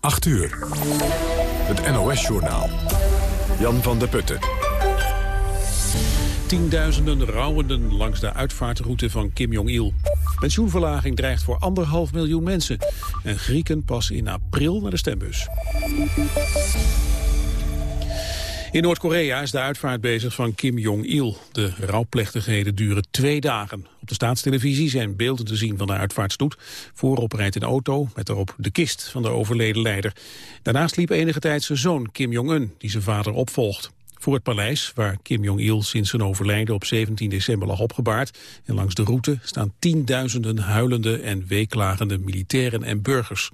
8 uur. Het NOS-journaal. Jan van der Putten. Tienduizenden rouwenden langs de uitvaartroute van Kim Jong-il. Pensioenverlaging dreigt voor anderhalf miljoen mensen. En Grieken pas in april naar de stembus. In Noord-Korea is de uitvaart bezig van Kim Jong-il. De rouwplechtigheden duren twee dagen. De staatstelevisie zijn beelden te zien van de uitvaartstoet. Voorop rijdt een auto met daarop de kist van de overleden leider. Daarnaast liep enige tijd zijn zoon Kim Jong-un, die zijn vader opvolgt. Voor het paleis, waar Kim Jong-il sinds zijn overlijden op 17 december lag opgebaard. En langs de route staan tienduizenden huilende en weeklagende militairen en burgers.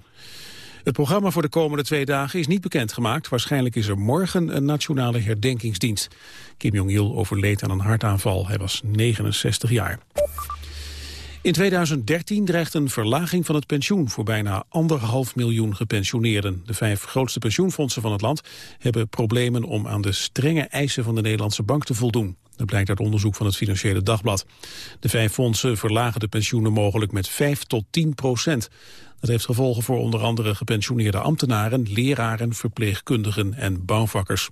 Het programma voor de komende twee dagen is niet bekendgemaakt. Waarschijnlijk is er morgen een nationale herdenkingsdienst. Kim Jong-il overleed aan een hartaanval. Hij was 69 jaar. In 2013 dreigt een verlaging van het pensioen voor bijna anderhalf miljoen gepensioneerden. De vijf grootste pensioenfondsen van het land hebben problemen om aan de strenge eisen van de Nederlandse bank te voldoen. Dat blijkt uit onderzoek van het Financiële Dagblad. De vijf fondsen verlagen de pensioenen mogelijk met 5 tot 10 procent. Dat heeft gevolgen voor onder andere gepensioneerde ambtenaren, leraren, verpleegkundigen en bouwvakkers.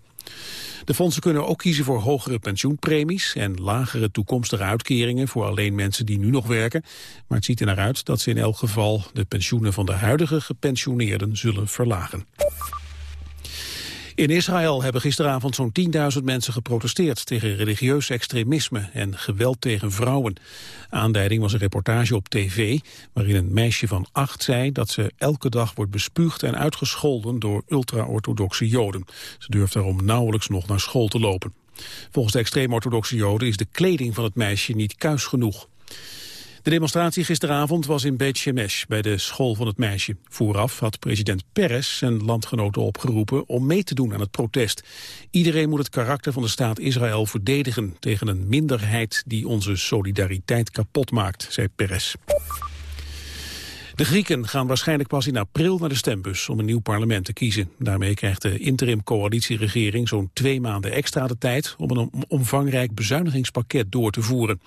De fondsen kunnen ook kiezen voor hogere pensioenpremies en lagere toekomstige uitkeringen voor alleen mensen die nu nog werken. Maar het ziet er naar uit dat ze in elk geval de pensioenen van de huidige gepensioneerden zullen verlagen. In Israël hebben gisteravond zo'n 10.000 mensen geprotesteerd tegen religieus extremisme en geweld tegen vrouwen. Aanleiding was een reportage op tv waarin een meisje van acht zei dat ze elke dag wordt bespuugd en uitgescholden door ultra-orthodoxe joden. Ze durft daarom nauwelijks nog naar school te lopen. Volgens de extreem-orthodoxe joden is de kleding van het meisje niet kuis genoeg. De demonstratie gisteravond was in Beit Shemesh, bij de school van het meisje. Vooraf had president Peres zijn landgenoten opgeroepen om mee te doen aan het protest. Iedereen moet het karakter van de staat Israël verdedigen tegen een minderheid die onze solidariteit kapot maakt, zei Peres. De Grieken gaan waarschijnlijk pas in april naar de stembus om een nieuw parlement te kiezen. Daarmee krijgt de interim-coalitieregering zo'n twee maanden extra de tijd om een omvangrijk bezuinigingspakket door te voeren.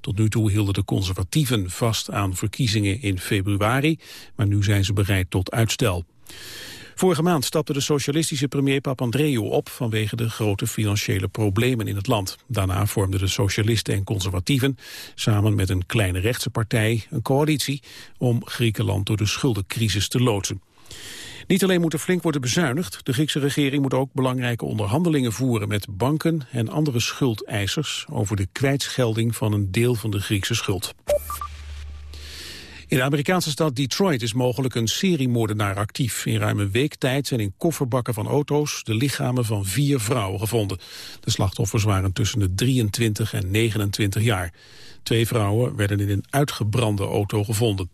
Tot nu toe hielden de conservatieven vast aan verkiezingen in februari, maar nu zijn ze bereid tot uitstel. Vorige maand stapte de socialistische premier Papandreou op vanwege de grote financiële problemen in het land. Daarna vormden de socialisten en conservatieven samen met een kleine rechtse partij een coalitie om Griekenland door de schuldencrisis te loodsen. Niet alleen moet er flink worden bezuinigd, de Griekse regering moet ook belangrijke onderhandelingen voeren met banken en andere schuldeisers over de kwijtschelding van een deel van de Griekse schuld. In de Amerikaanse stad Detroit is mogelijk een seriemoordenaar actief. In ruim een week tijd zijn in kofferbakken van auto's de lichamen van vier vrouwen gevonden. De slachtoffers waren tussen de 23 en 29 jaar. Twee vrouwen werden in een uitgebrande auto gevonden.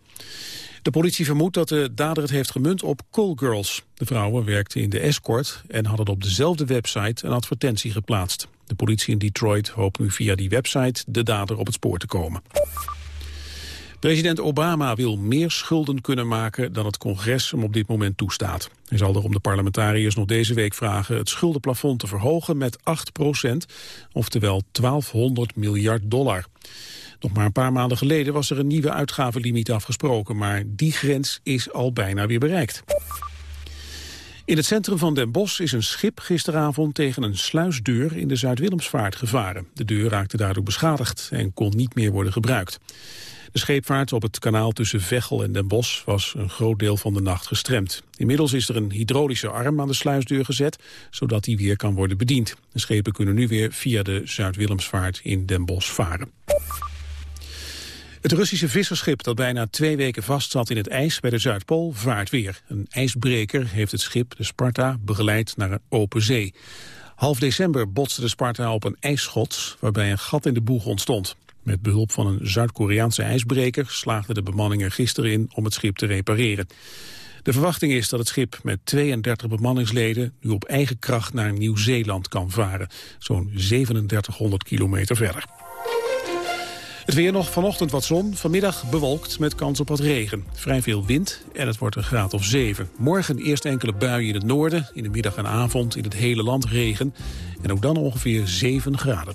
De politie vermoedt dat de dader het heeft gemunt op callgirls. De vrouwen werkten in de escort en hadden op dezelfde website een advertentie geplaatst. De politie in Detroit hoopt nu via die website de dader op het spoor te komen. President Obama wil meer schulden kunnen maken dan het congres hem op dit moment toestaat. Hij zal erom de parlementariërs nog deze week vragen het schuldenplafond te verhogen met 8 procent, oftewel 1200 miljard dollar. Nog maar een paar maanden geleden was er een nieuwe uitgavenlimiet afgesproken, maar die grens is al bijna weer bereikt. In het centrum van Den Bosch is een schip gisteravond tegen een sluisdeur in de Zuid-Willemsvaart gevaren. De deur raakte daardoor beschadigd en kon niet meer worden gebruikt. De scheepvaart op het kanaal tussen Veghel en Den Bosch was een groot deel van de nacht gestremd. Inmiddels is er een hydraulische arm aan de sluisdeur gezet, zodat die weer kan worden bediend. De schepen kunnen nu weer via de Zuid-Willemsvaart in Den Bosch varen. Het Russische visserschip dat bijna twee weken vastzat in het ijs bij de Zuidpool vaart weer. Een ijsbreker heeft het schip, de Sparta, begeleid naar een open zee. Half december botste de Sparta op een ijsschot waarbij een gat in de boeg ontstond. Met behulp van een Zuid-Koreaanse ijsbreker slaagde de bemanning er gisteren in om het schip te repareren. De verwachting is dat het schip met 32 bemanningsleden nu op eigen kracht naar Nieuw-Zeeland kan varen, zo'n 3700 kilometer verder. Het weer nog vanochtend wat zon, vanmiddag bewolkt met kans op wat regen. Vrij veel wind en het wordt een graad of 7. Morgen eerst enkele buien in het noorden, in de middag en avond in het hele land regen. En ook dan ongeveer 7 graden.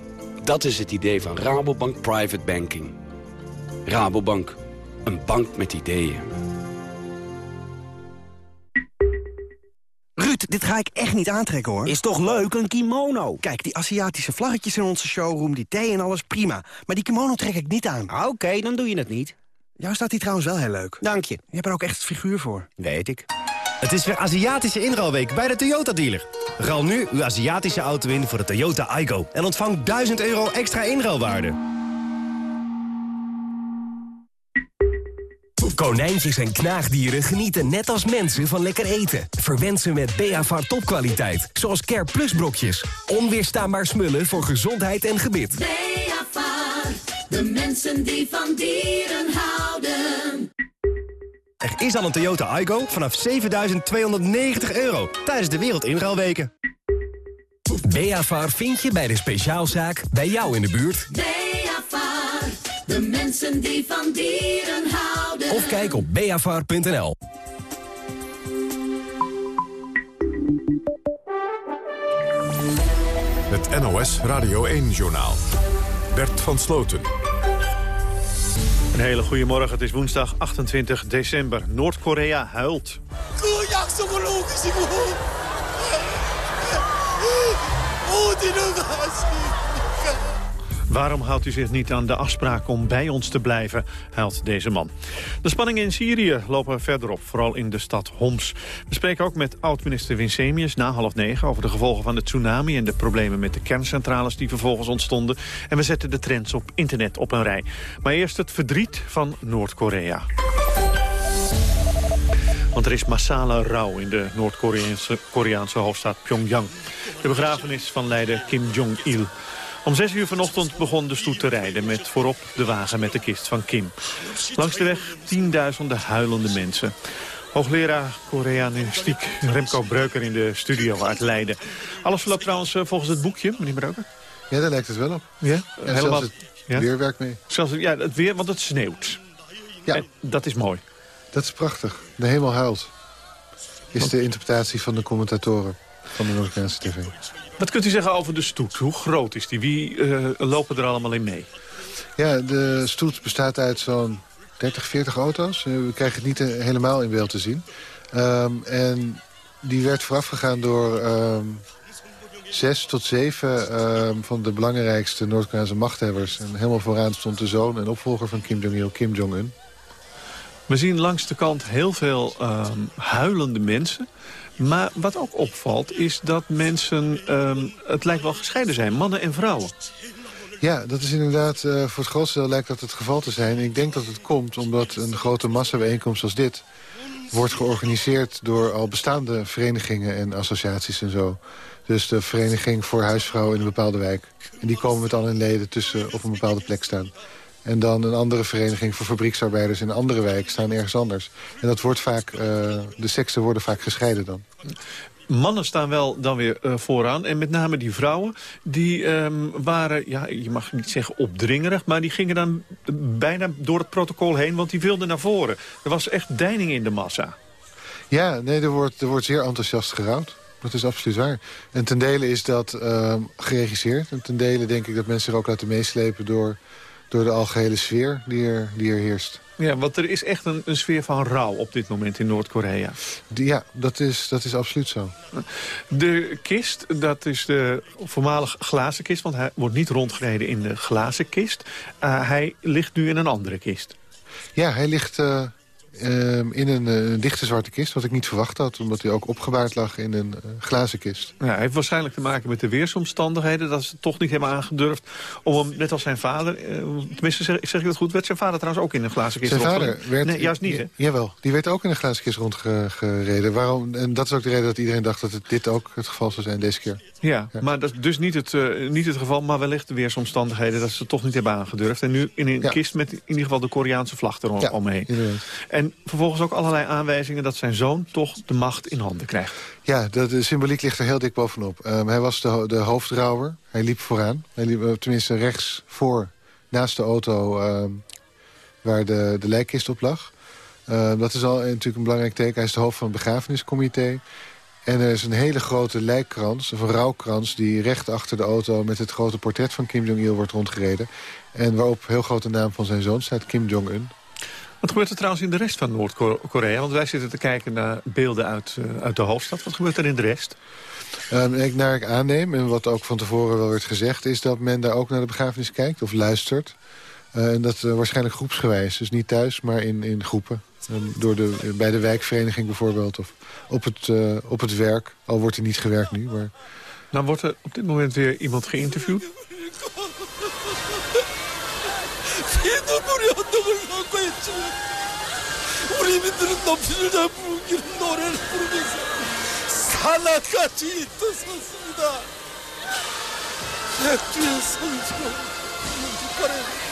Dat is het idee van Rabobank Private Banking. Rabobank, een bank met ideeën. Ruud, dit ga ik echt niet aantrekken, hoor. Is toch leuk, een kimono? Kijk, die Aziatische vlaggetjes in onze showroom, die thee en alles, prima. Maar die kimono trek ik niet aan. Ah, Oké, dan doe je het niet. Jou staat die trouwens wel heel leuk. Dank je. Je hebt er ook echt het figuur voor. Weet ik. Het is weer Aziatische inruilweek bij de Toyota-dealer. Ruil nu uw Aziatische auto in voor de Toyota Aygo. En ontvang 1000 euro extra inruilwaarde. Konijntjes en knaagdieren genieten net als mensen van lekker eten. Verwend ze met Beavar topkwaliteit, zoals Care Plus brokjes. Onweerstaanbaar smullen voor gezondheid en gebit. Beavar, de mensen die van dieren houden. Er is al een Toyota Aygo vanaf 7.290 euro tijdens de Wereldinruilweken. Beavar vind je bij de speciaalzaak bij jou in de buurt. Beavar, de mensen die van dieren houden. Of kijk op beavar.nl. Het NOS Radio 1-journaal. Bert van Sloten. Een hele goede morgen. Het is woensdag 28 december. Noord-Korea huilt. Waarom houdt u zich niet aan de afspraak om bij ons te blijven, huilt deze man. De spanningen in Syrië lopen verder op, vooral in de stad Homs. We spreken ook met oud-minister Winsemius na half negen... over de gevolgen van de tsunami en de problemen met de kerncentrales die vervolgens ontstonden. En we zetten de trends op internet op een rij. Maar eerst het verdriet van Noord-Korea. Want er is massale rouw in de Noord-Koreaanse hoofdstad Pyongyang. De begrafenis van leider Kim Jong-il. Om zes uur vanochtend begon de stoet te rijden... met voorop de wagen met de kist van Kim. Langs de weg tienduizenden huilende mensen. Hoogleraar Koreanistiek Remco Breuker in de studio uit Leiden. Alles verloopt trouwens eh, volgens het boekje, meneer Breuker? Ja, daar lijkt het wel op. Ja? En zelfs het ja? weer werkt mee. Zelfs, ja, het weer, want het sneeuwt. Ja, En dat is mooi. dat is prachtig. De hemel huilt. Is de interpretatie van de commentatoren van de Noord-Koreaanse tv. Wat kunt u zeggen over de stoet? Hoe groot is die? Wie eh, lopen er allemaal in mee? Ja, de stoet bestaat uit zo'n 30, 40 auto's. Eh, We krijgen het niet eh, helemaal in beeld te zien. Ehm, en die werd voorafgegaan door ehm, zes tot zeven ehm, van de belangrijkste Noord-Koreaanse machthebbers. En helemaal vooraan stond de zoon en opvolger van Kim Jong-il, Kim Jong-un. We zien langs de kant heel veel huilende mensen. Maar wat ook opvalt is dat mensen, ehm, het lijkt wel gescheiden zijn, mannen en vrouwen. Ja, dat is inderdaad, eh, voor het grootste deel lijkt dat het geval te zijn. Ik denk dat het komt omdat een grote massabijeenkomst als dit... wordt georganiseerd door al bestaande verenigingen en associaties en zo. Dus de Vereniging voor Huisvrouwen in een bepaalde wijk. En die komen met al hun leden tussen op een bepaalde plek staan. En dan een andere vereniging voor fabrieksarbeiders in een andere wijk staan ergens anders. En dat wordt vaak, eh, de seksen worden vaak gescheiden dan. Mannen staan wel dan weer eh, vooraan. En met name die vrouwen, die ehm, waren, ja, je mag niet zeggen opdringerig... maar die gingen dan bijna door het protocol heen, want die wilden naar voren. Er was echt deining in de massa. Ja, nee, er wordt, er wordt zeer enthousiast gerouwd. Dat is absoluut waar. En ten dele is dat ehm, geregisseerd. En ten dele denk ik dat mensen er ook laten meeslepen... door, door de algehele sfeer die er, die er heerst. Ja, want er is echt een, een sfeer van rouw op dit moment in Noord-Korea. Ja, dat is, dat is absoluut zo. De kist, dat is de voormalig glazen kist... want hij wordt niet rondgereden in de glazen kist. Eh, hij ligt nu in een andere kist. Ja, hij ligt eh, ehm, in een, eh, dichte zwarte kist, wat ik niet verwacht had. Omdat hij ook opgebaard lag in een uh, glazen kist. Ja, hij heeft waarschijnlijk te maken met de weersomstandigheden. Dat is toch niet helemaal aangedurfd om hem, net als zijn vader... Uh, tenminste, zeg, zeg ik dat goed, werd zijn vader trouwens ook in een glazen kist Zijn vader werd... Nee, juist niet, hè? Jawel, die werd ook in een glazen kist rondgereden. Waarom, en dat is ook de reden dat iedereen dacht dat het dit ook het geval zou zijn deze keer. Ja, maar dat is dus niet het, niet het geval, maar wellicht de weersomstandigheden... dat ze het toch niet hebben aangedurfd. En nu in een kist met in ieder geval de Koreaanse vlag eromheen. Ja, en vervolgens ook allerlei aanwijzingen dat zijn zoon toch de macht in handen krijgt. Ja, de, symboliek ligt er heel dik bovenop. Um, hij was de, de hoofdrouwer. Hij liep vooraan. Hij liep uh, tenminste rechts voor, naast de auto um, waar de, de lijkkist op lag. Uh, dat is al natuurlijk een belangrijk teken. Hij is de hoofd van het begrafeniscomité. En er is een hele grote lijkkrans, een rouwkrans... die recht achter de auto met het grote portret van Kim Jong-il wordt rondgereden. En waarop heel grote naam van zijn zoon staat, Kim Jong-un. Wat gebeurt er trouwens in de rest van Noord-Korea? Want wij zitten te kijken naar beelden uit, uh, uit de hoofdstad. Wat gebeurt er in de rest? Um, ik, naar ik aanneem, en wat ook van tevoren wel werd gezegd... is dat men daar ook naar de begrafenis kijkt of luistert. Uh, en dat uh, waarschijnlijk groepsgewijs. Dus niet thuis, maar in, in groepen. Um, door de, bij de wijkvereniging bijvoorbeeld. Of op het, op het werk. Al wordt er niet gewerkt nu. Maar... Nou wordt er op dit moment weer iemand geïnterviewd. 우리민들은 넘치를 잘 부르기는 노래를 부르면서 산악같이 떠섰습니다. 백두의 성지로 북한에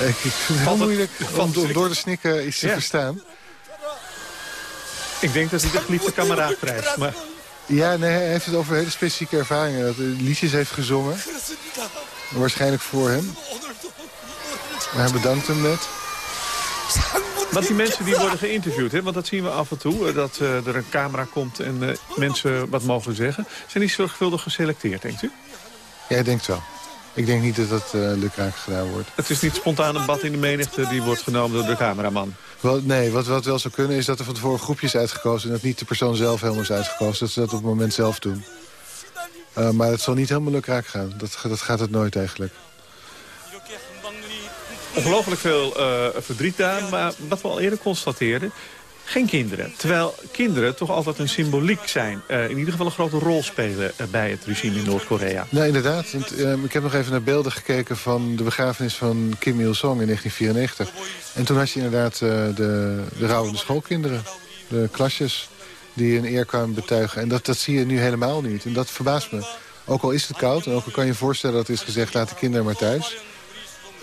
Ik vind het heel moeilijk om door de snikken iets te ja. verstaan. Ik denk dat hij de geliefde kameraad prijst. Maar... Ja, nee, hij heeft het over hele specifieke ervaringen. Dat hij liedjes heeft gezongen. Waarschijnlijk voor hem. Maar hij bedankt hem net. Want die mensen die worden geïnterviewd, hè, want dat zien we af en toe... Eh, dat uh, er een camera komt en uh, mensen wat mogen zeggen. Zijn die zorgvuldig geselecteerd, denkt u? Ja, ik denk het wel. Ik denk niet dat dat uh, lukraak gedaan wordt. Het is niet spontaan een bad in de menigte die wordt genomen door de cameraman? Wel, nee, wat, wat wel zou kunnen is dat er van tevoren groepjes uitgekozen... en dat niet de persoon zelf helemaal is uitgekozen. Dat ze dat op het moment zelf doen. Uh, maar het zal niet helemaal lukraak gaan. Dat, dat gaat het nooit eigenlijk. Ongelooflijk veel uh, verdriet daar, maar wat we al eerder constateerden geen kinderen. Terwijl kinderen toch altijd een symboliek zijn. Uh, in ieder geval een grote rol spelen bij het regime in Noord-Korea. Nee, inderdaad. Want, uh, ik heb nog even naar beelden gekeken van de begrafenis van Kim Il-sung in 1994. En toen had je inderdaad de, de rouwende schoolkinderen. De klasjes die een eer kwamen betuigen. En dat, dat zie je nu helemaal niet. En dat verbaast me. Ook al is het koud en ook al kan je je voorstellen dat het is gezegd... laat de kinderen maar thuis.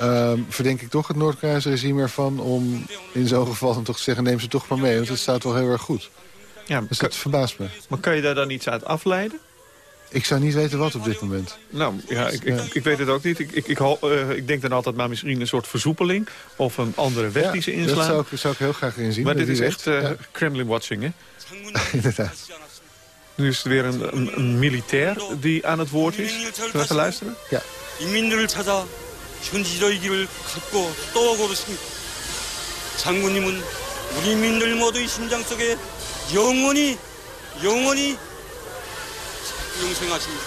Um, verdenk ik toch het Noord-Koreaanse regime ervan om in zo'n geval dan toch te zeggen... neem ze toch maar mee, want het staat wel heel erg goed. Ja, dus dat verbaast me. Maar kan je daar dan iets uit afleiden? Ik zou niet weten wat op dit moment. Nou, ja, ik, ik, ik weet het ook niet. Ik, ik, ik, uh, ik, denk dan altijd maar misschien een soort versoepeling... of een andere weg ja, die ze inslaan. dat zou ik, zou ik heel graag inzien. Maar dit is echt uh, ja. Kremlin-watching, hè? Inderdaad. Nu is er weer een, een, een, militair die aan het woord is. Zullen we even luisteren? Ja. 현실의 길을 갖고 떠오르십니다. 장군님은 우리 민들 모두의 심장 속에 영원히 영원히 영생하십니다.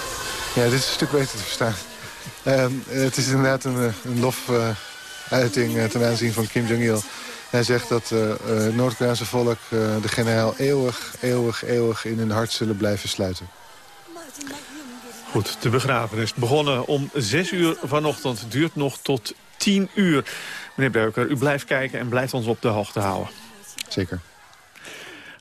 Ja, dit is een stuk beter te verstaan. Uh, het is inderdaad een, eh, een lofuiting uh, uh, ten aanzien van Kim Jong-il. Hij zegt dat het Noord-Koreaanse volk de generaal eeuwig, eeuwig, eeuwig in hun hart zullen blijven sluiten. Goed, de begrafenis begonnen om 6 uur vanochtend. Duurt nog tot 10 uur. Meneer Beuker, u blijft kijken en blijft ons op de hoogte houden. Zeker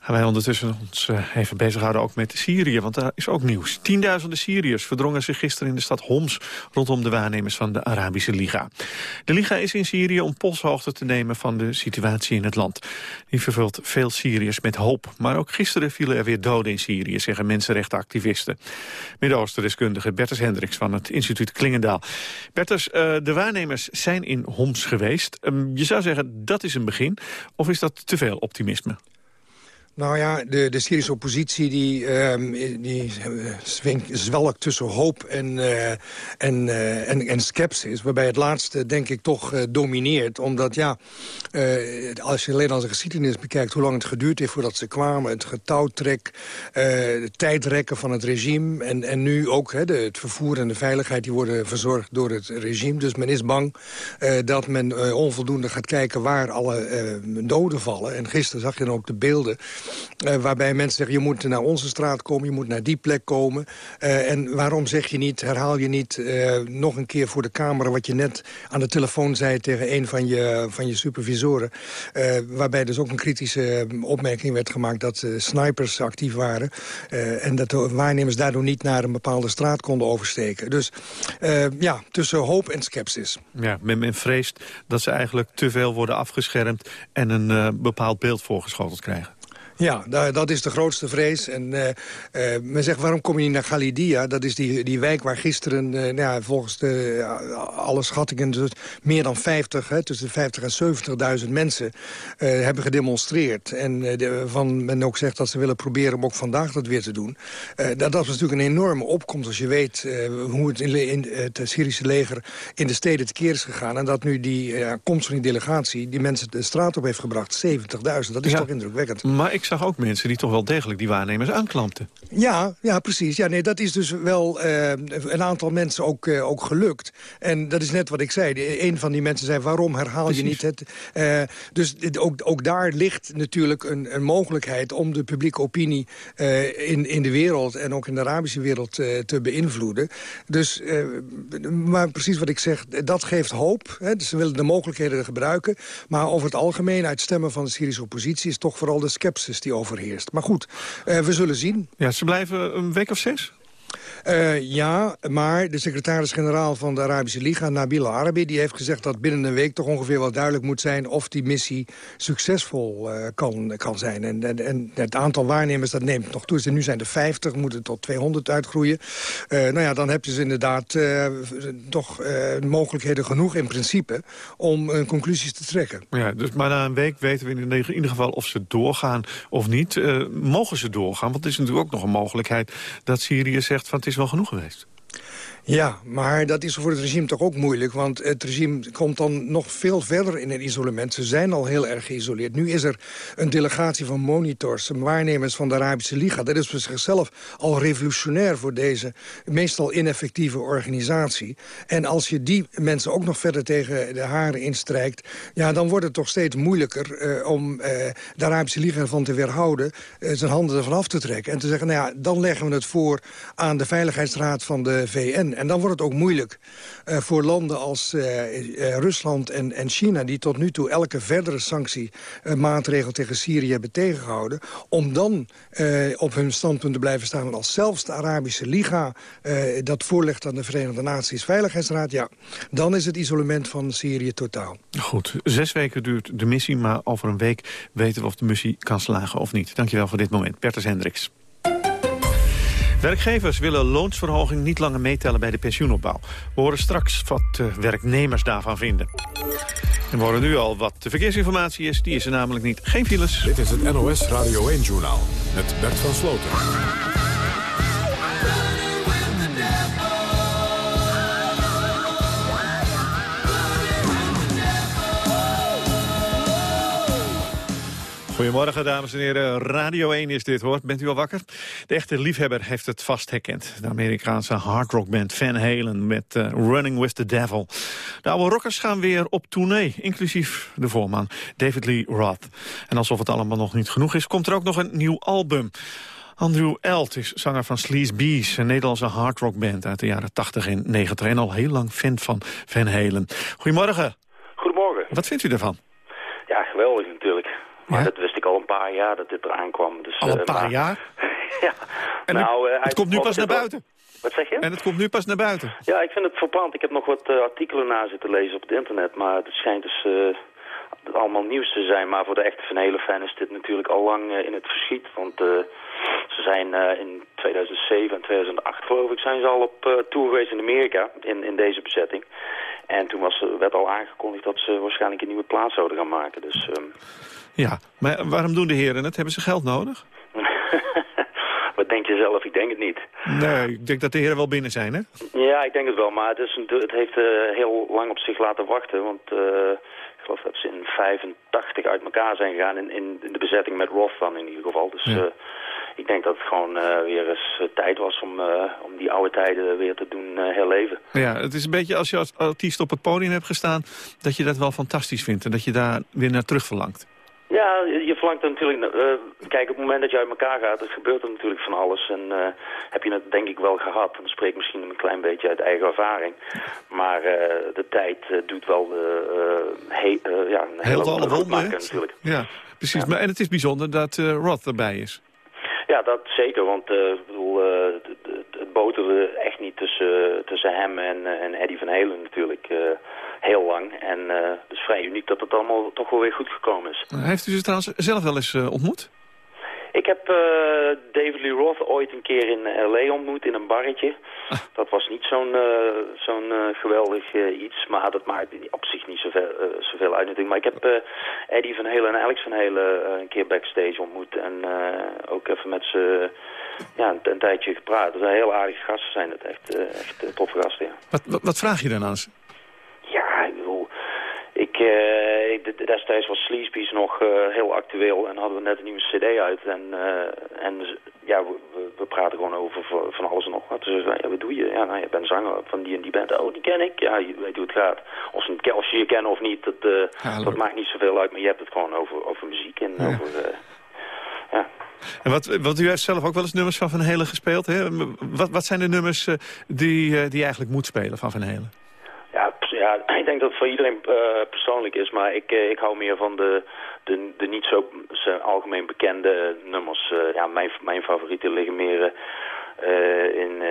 gaan wij ondertussen ons uh, even bezighouden ook met Syrië, want daar is ook nieuws. Tienduizenden Syriërs verdrongen zich gisteren in de stad Homs... rondom de waarnemers van de Arabische Liga. De Liga is in Syrië om polshoogte te nemen van de situatie in het land. Die vervult veel Syriërs met hoop. Maar ook gisteren vielen er weer doden in Syrië, zeggen mensenrechtenactivisten. Midden-Oosten-deskundige Bertus Hendricks van het instituut Klingendaal. Bertus, uh, de waarnemers zijn in Homs geweest. Um, je zou zeggen, dat is een begin. Of is dat te veel optimisme? Nou ja, de, de Syrische oppositie die, ehm, die zwalkt tussen hoop en, uh, en, en, en. Waarbij het laatste denk ik toch uh, domineert. Omdat ja, als je alleen al de geschiedenis bekijkt... hoe lang het geduurd heeft voordat ze kwamen. Het getouwtrek, de tijdrekken van het regime. En, en nu ook de, het vervoer en de veiligheid die worden verzorgd door het regime. Dus men is bang dat men onvoldoende gaat kijken waar alle doden vallen. En gisteren zag je dan ook de beelden uh, waarbij mensen zeggen, je moet naar onze straat komen, je moet naar die plek komen. Uh, en waarom zeg je niet, herhaal je niet uh, nog een keer voor de camera... wat je net aan de telefoon zei tegen een van je, van je supervisoren. waarbij dus ook een kritische opmerking werd gemaakt dat snipers actief waren. en dat de waarnemers daardoor niet naar een bepaalde straat konden oversteken. Dus ja, tussen hoop en sceptisch. Ja, men vreest dat ze eigenlijk te veel worden afgeschermd... en een bepaald beeld voorgeschoteld krijgen. Ja, dat is de grootste vrees. En uh, uh, men zegt, waarom kom je niet naar Galidia? Dat is die, die wijk waar gisteren, uh, nou ja, volgens de, alle schattingen... Dus meer dan 50, hè, tussen de 50 en 70.000 mensen hebben gedemonstreerd. En de, van men ook zegt dat ze willen proberen om ook vandaag dat weer te doen. dat, dat was natuurlijk een enorme opkomst als je weet... hoe het in, in, het Syrische leger in de steden tekeer is gegaan. En dat nu die komst van die delegatie die mensen de straat op heeft gebracht. 70.000, dat is toch indrukwekkend. Maar ik zag ook mensen die toch wel degelijk die waarnemers aanklampten. Ja, ja precies. Ja, nee, dat is dus wel uh, een aantal mensen ook, uh, ook gelukt. En dat is net wat ik zei. Een van die mensen zei, waarom herhaal precies. je niet het? Uh, dus ook, ook daar ligt natuurlijk een, een mogelijkheid... om de publieke opinie in, in de wereld en ook in de Arabische wereld te beïnvloeden. Dus, maar precies wat ik zeg, dat geeft hoop. Hè? Dus ze willen de mogelijkheden gebruiken. Maar over het algemeen, uit stemmen van de Syrische oppositie... is toch vooral de sceptisch die overheerst. Maar goed, uh, we zullen zien. Ja, ze blijven een week of zes? Uh, ja, maar de secretaris-generaal van de Arabische Liga, Nabil Arabi... die heeft gezegd dat binnen een week toch ongeveer wel duidelijk moet zijn... of die missie succesvol uh, kan, kan zijn. En, en, het aantal waarnemers dat neemt nog toe. Dus nu zijn er 50, moeten tot 200 uitgroeien. Uh, nou ja, dan heb je dus inderdaad toch mogelijkheden genoeg in principe... om conclusies te trekken. Ja, dus maar na een week weten we in ieder geval of ze doorgaan of niet. mogen ze doorgaan? Want het is natuurlijk ook nog een mogelijkheid dat Syrië zegt... van is wel genoeg geweest. Ja, maar dat is voor het regime toch ook moeilijk. Want het regime komt dan nog veel verder in een isolement. Ze zijn al heel erg geïsoleerd. Nu is er een delegatie van monitors, waarnemers van de Arabische Liga. Dat is voor zichzelf al revolutionair voor deze meestal ineffectieve organisatie. En als je die mensen ook nog verder tegen de haren instrijkt... ja, dan wordt het toch steeds moeilijker eh, om eh, de Arabische Liga ervan te weerhouden... Eh, zijn handen ervan af te trekken. En te zeggen, nou ja, dan leggen we het voor aan de Veiligheidsraad van de VN... En dan wordt het ook moeilijk uh, voor landen als uh, uh, Rusland en, en China... die tot nu toe elke verdere sanctiemaatregel tegen Syrië hebben tegengehouden... om dan op hun standpunt te blijven staan. Als zelfs de Arabische Liga dat voorlegt aan de Verenigde Naties Veiligheidsraad... ja, dan is het isolement van Syrië totaal. Goed, zes weken duurt de missie... maar over een week weten we of de missie kan slagen of niet. Dankjewel voor dit moment. Bertus Hendricks. Werkgevers willen loonsverhoging niet langer meetellen bij de pensioenopbouw. We horen straks wat werknemers daarvan vinden. En we horen nu al wat de verkeersinformatie is. Die is er namelijk niet. Geen files. Dit is het NOS Radio 1-journaal met Bert van Sloten. Goedemorgen, dames en heren. Radio 1 is dit, hoor. Bent u al wakker? De echte liefhebber heeft het vast herkend. De Amerikaanse hardrockband Van Halen met uh, Running with the Devil. De oude rockers gaan weer op tournee, inclusief de voorman David Lee Roth. En alsof het allemaal nog niet genoeg is, komt er ook nog een nieuw album. Andrew Elt is zanger van Sleaze Bees, een Nederlandse hardrockband uit de jaren 80 en 90 en al heel lang fan van Van Halen. Goedemorgen. Goedemorgen. Wat vindt u ervan? Ja, geweldig natuurlijk. Maar dat wist ik al een paar jaar dat dit eraan kwam. Dus, al een uh, paar maar... jaar? ja. En nou, uh, het komt nu pas naar buiten? Wat zeg je? En het komt nu pas naar buiten? Ja, ik vind het verbrand. Ik heb nog wat uh, artikelen na zitten lezen op het internet. Maar het schijnt dus allemaal nieuws te zijn. Maar voor de echte Van Halen fan is dit natuurlijk al lang in het verschiet. Want ze zijn eh, in 2007 en 2008 geloof ik zijn ze al op tour geweest in Amerika in, in deze bezetting. En toen was, werd al aangekondigd dat ze waarschijnlijk een nieuwe plaats zouden gaan maken. Dus, um... Ja, maar waarom doen de heren het? Hebben ze geld nodig? Wat denk je zelf? Ik denk het niet. Nee, ik denk dat de heren wel binnen zijn, hè? Ja, ik denk het wel. Maar het, is een, het heeft uh, heel lang op zich laten wachten. Want ik geloof dat ze in 85 uit elkaar zijn gegaan. In, in de bezetting met Roth dan in ieder geval. Dus ja. ik denk dat het gewoon weer eens tijd was om, om die oude tijden weer te doen herleven. Ja, het is een beetje als je als artiest op het podium hebt gestaan... dat je dat wel fantastisch vindt en dat je daar weer naar terug verlangt. Ja, je verlangt er natuurlijk... Uh, kijk, op het moment dat je uit elkaar gaat, er gebeurt er natuurlijk van alles. En uh, heb je het denk ik wel gehad. En dan spreek ik misschien een klein beetje uit eigen ervaring. Maar uh, de tijd doet wel he, ja, een hele alle wonden, maken natuurlijk. Ja, precies. Ja. Maar, en het is bijzonder dat Roth erbij is. Ja, dat zeker. Want ik bedoel, het boterde echt niet tussen, tussen hem en, en Eddie van Halen natuurlijk heel lang. En uh, het is vrij uniek dat het allemaal toch wel weer goed gekomen is. Heeft u ze trouwens zelf wel eens uh, ontmoet? Ik heb uh, David Lee Roth ooit een keer in L.A. ontmoet in een barretje. Ah. Dat was niet zo'n zo'n geweldig iets, maar dat maakt op zich niet zoveel, zoveel uit natuurlijk. Maar ik heb Eddie van Helen en Alex van Helen een keer backstage ontmoet. En ook even met ze ja, een, een, tijdje gepraat. Dat zijn heel aardige gasten zijn het, echt, echt toffe gasten, ja. Wat, wat, wat vraag je dan aan ze? Ik uh, destijds was Sleazebees nog uh, heel actueel en hadden we net een nieuwe cd uit. En, uh, en ja, we, we, praten gewoon over van alles en nog wat. Dus ja, wat doe je? Ja, nou, je bent zanger van die en die band. Oh, die ken ik. Ja, je weet hoe het gaat. Of ze, of ze je kennen of niet, dat, ja, dat maakt niet zoveel uit. Maar je hebt het gewoon over, over muziek en ja. over... ja. En wat, wat u heeft zelf ook wel eens nummers van Van Helen gespeeld. Hè? Wat, wat zijn de nummers die, die je eigenlijk moet spelen van Van Helen? Ja, ik denk dat het voor iedereen uh, persoonlijk is, maar ik, uh, ik hou meer van de, de, de niet zo, zo algemeen bekende nummers. Uh, ja, mijn, mijn favorieten liggen meer in,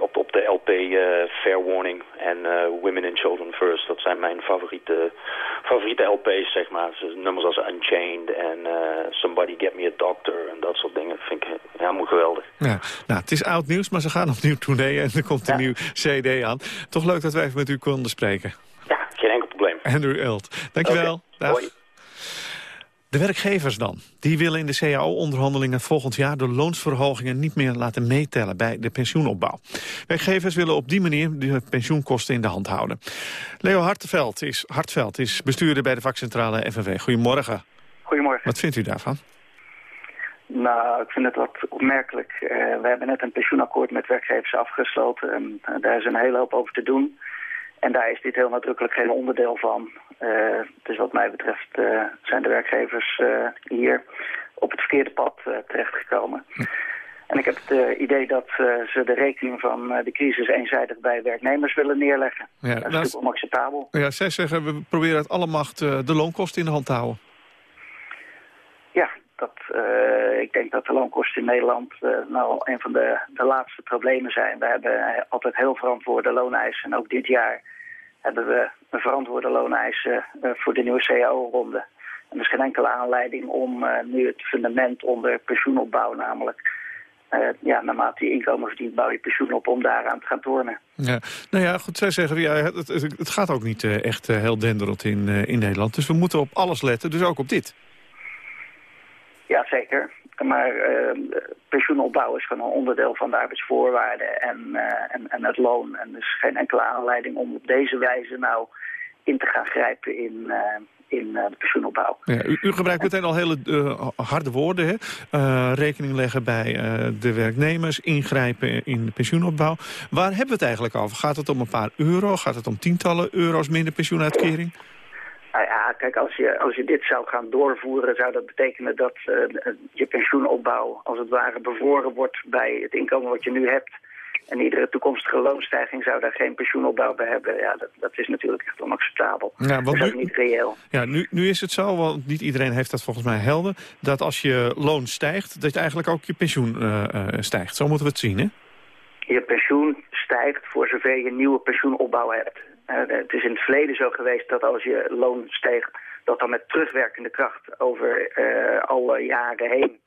op, op de LP Fair Warning en Women and Children First. Dat zijn mijn favoriete, favoriete LP's, zeg maar. nummers als Unchained en Somebody Get Me a Doctor en dat soort dingen. Dat vind ik helemaal geweldig. Ja, nou, het is oud nieuws, maar ze gaan opnieuw tournee en er komt een ja. nieuw CD aan. Toch leuk dat wij even met u konden spreken. Ja, geen enkel probleem. Andrew Elt. Dankjewel. Okay. Hoi. De werkgeevers dan. Die willen in de CAO-onderhandelingen volgend jaar de loonsverhogingen niet meer laten meetellen bij de pensioenopbouw. Werkgevers willen op die manier de pensioenkosten in de hand houden. Leo Hartveld is, Hartveld is bestuurder bij de vakcentrale FNV. Goedemorgen. Goedemorgen. Wat vindt u daarvan? Nou, ik vind het wat opmerkelijk. Uh, we hebben net een pensioenakkoord met werkgevers afgesloten. En uh, daar is een hele hoop over te doen. En daar is dit heel nadrukkelijk geen onderdeel van. Uh, dus wat mij betreft zijn de werkgevers hier op het verkeerde pad terechtgekomen. Hm. En ik heb het idee dat ze de rekening van de crisis eenzijdig bij werknemers willen neerleggen. Ja, dat is natuurlijk onacceptabel. Ja, zij zeggen we proberen uit alle macht de loonkosten in de hand te houden. Ja, dat, uh, ik denk dat de loonkosten in Nederland uh, nou een van de, de laatste problemen zijn. We hebben altijd heel verantwoorde looneisen. En ook dit jaar hebben we een verantwoorde looneisen uh, voor de nieuwe CAO-ronde. En er is geen enkele aanleiding om nu het fundament onder pensioenopbouw, namelijk ja, naarmate je inkomen verdient, bouw je pensioen op om daaraan te gaan tornen. Ja. Nou ja, goed, zij zeggen, ja, het, het gaat ook niet echt heel denderend in, in Nederland. Dus we moeten op alles letten, dus ook op dit. Ja, zeker. Maar uh, pensioenopbouw is gewoon een onderdeel van de arbeidsvoorwaarden en, uh, en, en het loon. En is geen enkele aanleiding om op deze wijze nou in te gaan grijpen in, uh, in de pensioenopbouw. Ja, u, u, gebruikt meteen al hele harde woorden. Hè? rekening leggen bij de werknemers, ingrijpen in de pensioenopbouw. Waar hebben we het eigenlijk over? Gaat het om een paar euro? Gaat het om tientallen euro's minder pensioenuitkering? Nou ja, kijk, als je, als je dit zou gaan doorvoeren, zou dat betekenen dat uh, je pensioenopbouw als het ware bevroren wordt bij het inkomen wat je nu hebt. En iedere toekomstige loonstijging zou daar geen pensioenopbouw bij hebben. Ja, dat, dat is natuurlijk echt onacceptabel. Ja, dat is nu, niet reëel. Ja, nu, nu is het zo, want niet iedereen heeft dat volgens mij helder... dat als je loon stijgt, dat je eigenlijk ook je pensioen uh, uh, stijgt. Zo moeten we het zien, hè? Je pensioen stijgt voor zover je nieuwe pensioenopbouw hebt. Uh, het is in het verleden zo geweest dat als je loon steeg... dat dan met terugwerkende kracht over uh, alle jaren heen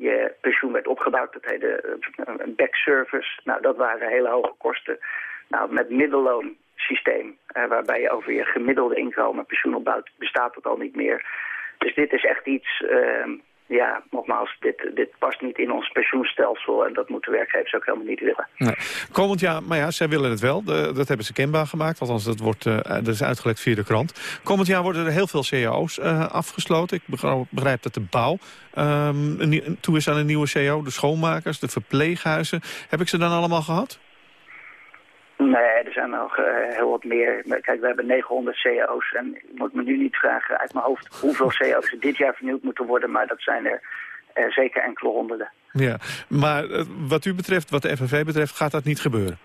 je pensioen werd opgebouwd. Dat heette een backservice. Nou, dat waren hele hoge kosten. Nou, met middelloonsysteem, waarbij je over je gemiddelde inkomen pensioen opbouwt, bestaat dat al niet meer. Dus dit is echt iets, ja, nogmaals, dit, dit past niet in ons pensioenstelsel en dat moeten werkgevers ook helemaal niet willen. Nee. Komend jaar, maar ja, zij willen het wel. Dat hebben ze kenbaar gemaakt, althans dat, wordt, uh, dat is uitgelegd via de krant. Komend jaar worden er heel veel cao's uh, afgesloten. Ik begrijp dat de bouw um, toe is aan een nieuwe cao, de schoonmakers, de verpleeghuizen. Heb ik ze dan allemaal gehad? Nee, er zijn nog uh, heel wat meer. Kijk, we hebben 900 CO's en ik moet me nu niet vragen uit mijn hoofd hoeveel CO's er dit jaar vernieuwd moeten worden, maar dat zijn er uh, zeker enkele honderden. Ja, maar uh, wat u betreft, wat de FNV betreft, gaat dat niet gebeuren?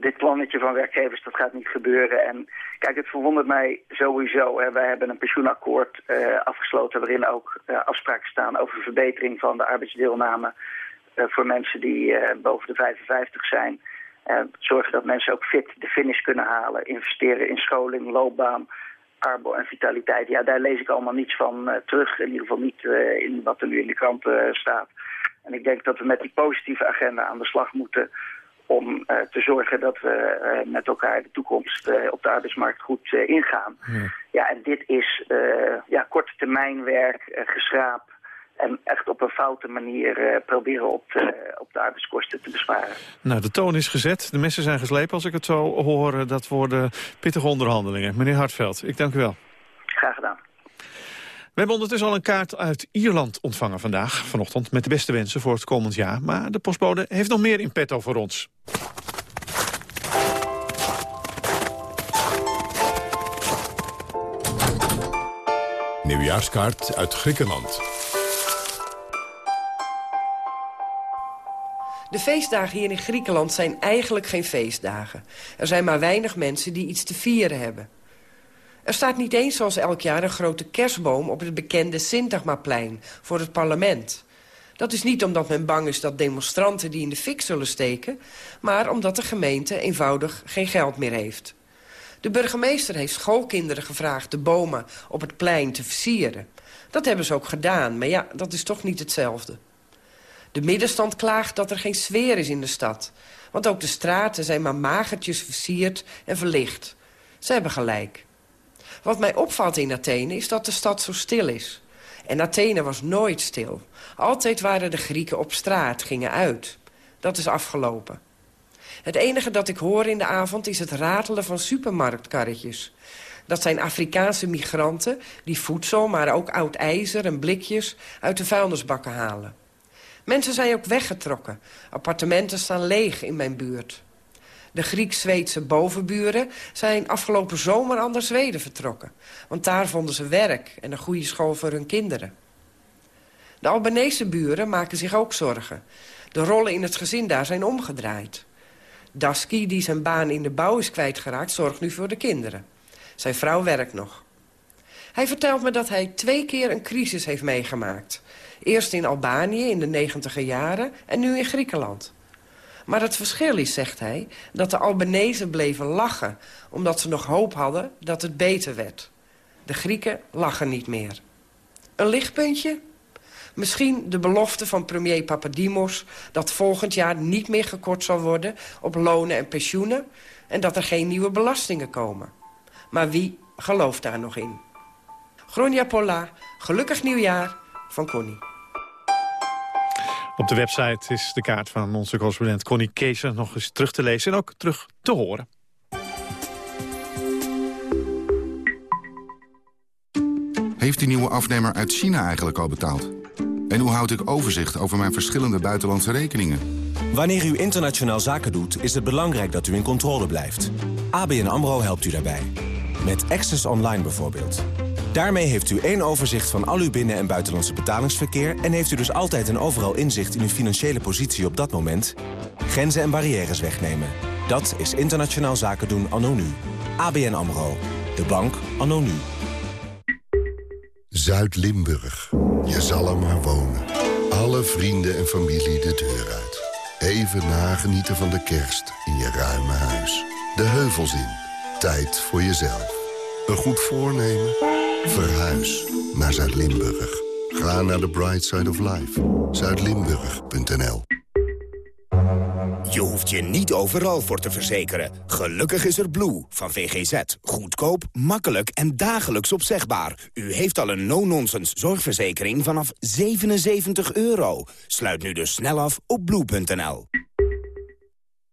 dit plannetje van werkgevers, dat gaat niet gebeuren. En kijk, het verwondert mij sowieso. Hè. Wij hebben een pensioenakkoord afgesloten waarin ook afspraken staan over verbetering van de arbeidsdeelname voor mensen die boven de 55 zijn. Uh, zorgen dat mensen ook fit de finish kunnen halen. Investeren in scholing, loopbaan, arbo en vitaliteit. Ja, daar lees ik allemaal niets van uh, terug. In ieder geval niet uh, in wat er nu in de krant staat. En ik denk dat we met die positieve agenda aan de slag moeten... om te zorgen dat we met elkaar de toekomst op de arbeidsmarkt goed ingaan. Ja. ja. en dit is ja, korte termijn werk, geschraap en echt op een foute manier uh, proberen op de, op de arbeidskosten te besparen. Nou, de toon is gezet. De messen zijn geslepen. Als ik het zo hoor, dat worden pittige onderhandelingen. Meneer Hartveld, ik dank u wel. Graag gedaan. We hebben ondertussen al een kaart uit Ierland ontvangen vandaag, vanochtend... met de beste wensen voor het komend jaar. Maar de postbode heeft nog meer in petto voor ons. Nieuwjaarskaart uit Griekenland. De feestdagen hier in Griekenland zijn eigenlijk geen feestdagen. Er zijn maar weinig mensen die iets te vieren hebben. Er staat niet eens zoals elk jaar een grote kerstboom... op het bekende Sintagmaplein voor het parlement. Dat is niet omdat men bang is dat demonstranten die in de fik zullen steken... maar omdat de gemeente eenvoudig geen geld meer heeft. De burgemeester heeft schoolkinderen gevraagd de bomen op het plein te versieren. Dat hebben ze ook gedaan, maar ja, dat is toch niet hetzelfde. De middenstand klaagt dat er geen sfeer is in de stad. Want ook de straten zijn maar magertjes versierd en verlicht. Ze hebben gelijk. Wat mij opvalt in Athene is dat de stad zo stil is. En Athene was nooit stil. Altijd waren de Grieken op straat, gingen uit. Dat is afgelopen. Het enige dat ik hoor in de avond is het ratelen van supermarktkarretjes. Dat zijn Afrikaanse migranten die voedsel, maar ook oud ijzer en blikjes uit de vuilnisbakken halen. Mensen zijn ook weggetrokken. Appartementen staan leeg in mijn buurt. De Grieks-Zweedse bovenburen zijn afgelopen zomer aan naar Zweden vertrokken. Want daar vonden ze werk en een goede school voor hun kinderen. De Albanese buren maken zich ook zorgen. De rollen in het gezin daar zijn omgedraaid. Daski, die zijn baan in de bouw is kwijtgeraakt, zorgt nu voor de kinderen. Zijn vrouw werkt nog. Hij vertelt me dat hij twee keer een crisis heeft meegemaakt. Eerst in Albanië in de negentiger jaren en nu in Griekenland. Maar het verschil is, zegt hij, dat de Albanese bleven lachen... omdat ze nog hoop hadden dat het beter werd. De Grieken lachen niet meer. Een lichtpuntje? Misschien de belofte van premier Papadimos... dat volgend jaar niet meer gekort zal worden op lonen en pensioenen... en dat er geen nieuwe belastingen komen. Maar wie gelooft daar nog in? Polla, gelukkig nieuwjaar van Connie. Op de website is de kaart van onze correspondent Connie Keeser nog eens terug te lezen en ook terug te horen. Heeft die nieuwe afnemer uit China eigenlijk al betaald? En hoe houd ik overzicht over mijn verschillende buitenlandse rekeningen? Wanneer u internationaal zaken doet, is het belangrijk dat u in controle blijft. ABN AMRO helpt u daarbij. Met Access Online bijvoorbeeld. Daarmee heeft u één overzicht van al uw binnen- en buitenlandse betalingsverkeer... en heeft u dus altijd en overal inzicht in uw financiële positie op dat moment. Grenzen en barrières wegnemen. Dat is internationaal zaken doen anno nu. ABN AMRO. De bank anno. Zuid-Limburg. Je zal er maar wonen. Alle vrienden en familie de deur uit. Even nagenieten van de kerst in je ruime huis. De heuvels in. Tijd voor jezelf. Een goed voornemen? Verhuis naar Zuid-Limburg. Ga naar de Bright Side of Life. Zuidlimburg.nl Je hoeft je niet overal voor te verzekeren. Gelukkig is er Blue van VGZ. Goedkoop, makkelijk en dagelijks opzegbaar. U heeft al een no-nonsense zorgverzekering vanaf 77 euro. Sluit nu dus snel af op blue.nl.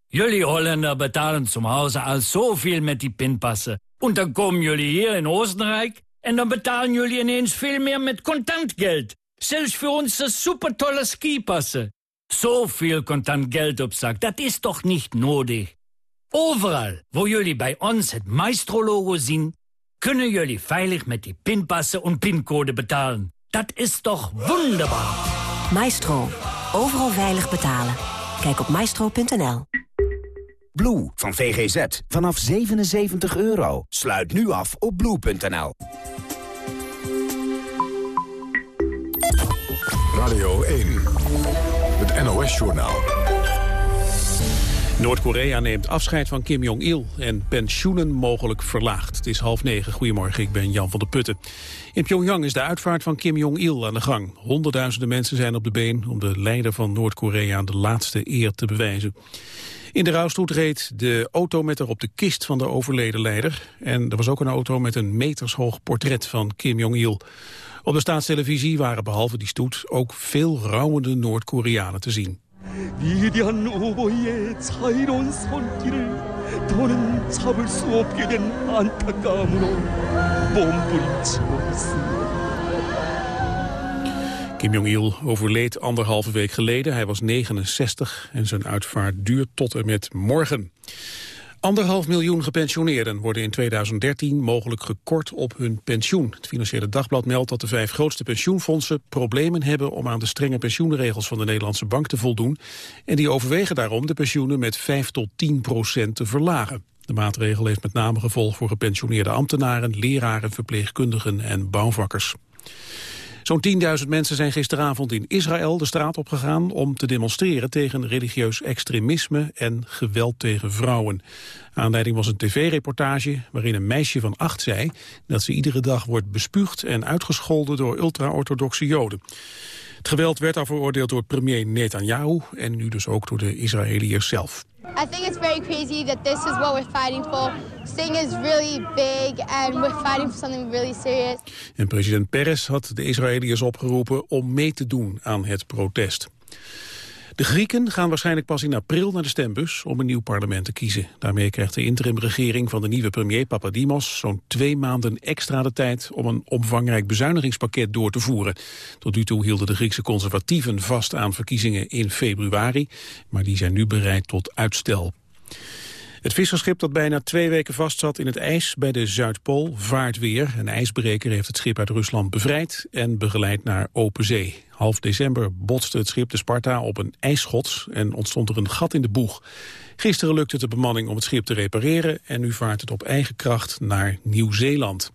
Jullie Holländer betalen zum Hause al zoveel met die pinpassen. En dan komen jullie hier in Oostenrijk... en dan betalen jullie ineens veel meer met contant geld. Zelfs voor onze supertolle skipassen. Zoveel contant geld op zak, dat is toch niet nodig? Overal, waar jullie bij ons het Maestro-logo zien... kunnen jullie veilig met die pinpassen en pincode betalen. Dat is toch wonderbaar? Maestro. Overal veilig betalen. Kijk op maestro.nl. Blue van VGZ. Vanaf 77 euro. Sluit nu af op blue.nl. Radio 1. Het NOS-journaal. Noord-Korea neemt afscheid van Kim Jong-il en pensioenen mogelijk verlaagd. Het is half negen. Goedemorgen, ik ben Jan van der Putten. In Pyongyang is de uitvaart van Kim Jong-il aan de gang. Honderdduizenden mensen zijn op de been om de leider van Noord-Korea de laatste eer te bewijzen. In de rouwstoet reed de auto met erop de kist van de overleden leider. En er was ook een auto met een metershoog portret van Kim Jong-il. Op de staatstelevisie waren behalve die stoet ook veel rouwende Noord-Koreanen te zien. 위대한 오보이의 자유로운 손길을 더는 잡을 수 없게 된 안타까움으로 몸부림치고 있습니다. Kim Jong-il overleed anderhalve week geleden. Hij was 69 en zijn uitvaart duurt tot en met morgen. Anderhalf miljoen gepensioneerden worden in 2013 mogelijk gekort op hun pensioen. Het Financiële Dagblad meldt dat de vijf grootste pensioenfondsen problemen hebben om aan de strenge pensioenregels van de Nederlandse Bank te voldoen. En die overwegen daarom de pensioenen met 5 tot 10 procent te verlagen. De maatregel heeft met name gevolg voor gepensioneerde ambtenaren, leraren, verpleegkundigen en bouwvakkers. Zo'n 10.000 mensen zijn gisteravond in Israël de straat opgegaan om te demonstreren tegen religieus extremisme en geweld tegen vrouwen. Aanleiding was een tv-reportage waarin een meisje van acht zei dat ze iedere dag wordt bespuugd en uitgescholden door ultra-orthodoxe joden. Het geweld werd al veroordeeld door premier Netanyahu en nu dus ook door de Israëliërs zelf. I think it's very crazy that this is what we're fighting for. Sting is really big and we're fighting for something really serious. En president Peres had de Israëliërs opgeroepen om mee te doen aan het protest. De Grieken gaan waarschijnlijk pas in april naar de stembus om een nieuw parlement te kiezen. Daarmee krijgt de interimregering van de nieuwe premier Papadimos zo'n twee maanden extra de tijd om een omvangrijk bezuinigingspakket door te voeren. Tot nu toe hielden de Griekse conservatieven vast aan verkiezingen in februari, maar die zijn nu bereid tot uitstel. Het visserschip dat bijna twee weken vastzat in het ijs bij de Zuidpool vaart weer. Een ijsbreker heeft het schip uit Rusland bevrijd en begeleid naar open zee. Half december botste het schip de Sparta op een ijsschots en ontstond er een gat in de boeg. Gisteren lukte het de bemanning om het schip te repareren en nu vaart het op eigen kracht naar Nieuw-Zeeland.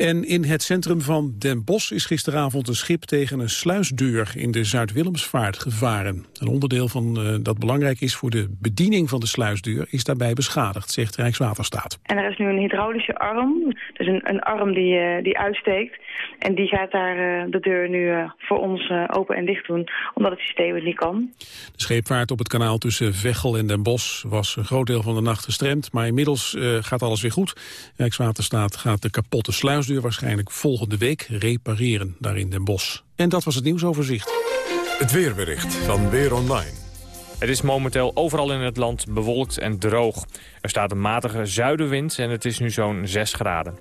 En in het centrum van Den Bosch is gisteravond een schip tegen een sluisdeur in de Zuid-Willemsvaart gevaren. Een onderdeel van uh, dat belangrijk is voor de bediening van de sluisdeur is daarbij beschadigd, zegt Rijkswaterstaat. En er is nu een hydraulische arm, dus een, een arm die, uh, die uitsteekt. En die gaat daar uh, de deur nu voor ons open en dicht doen, omdat het systeem het niet kan. De scheepvaart op het kanaal tussen Veghel en Den Bosch was een groot deel van de nacht gestremd. Maar inmiddels gaat alles weer goed. Rijkswaterstaat gaat de kapotte sluisdeur waarschijnlijk volgende week repareren daar in Den Bosch. En dat was het nieuwsoverzicht. Het weerbericht van Weer Online. Het is momenteel overal in het land bewolkt en droog. Er staat een matige zuidenwind en het is nu zo'n 6 graden.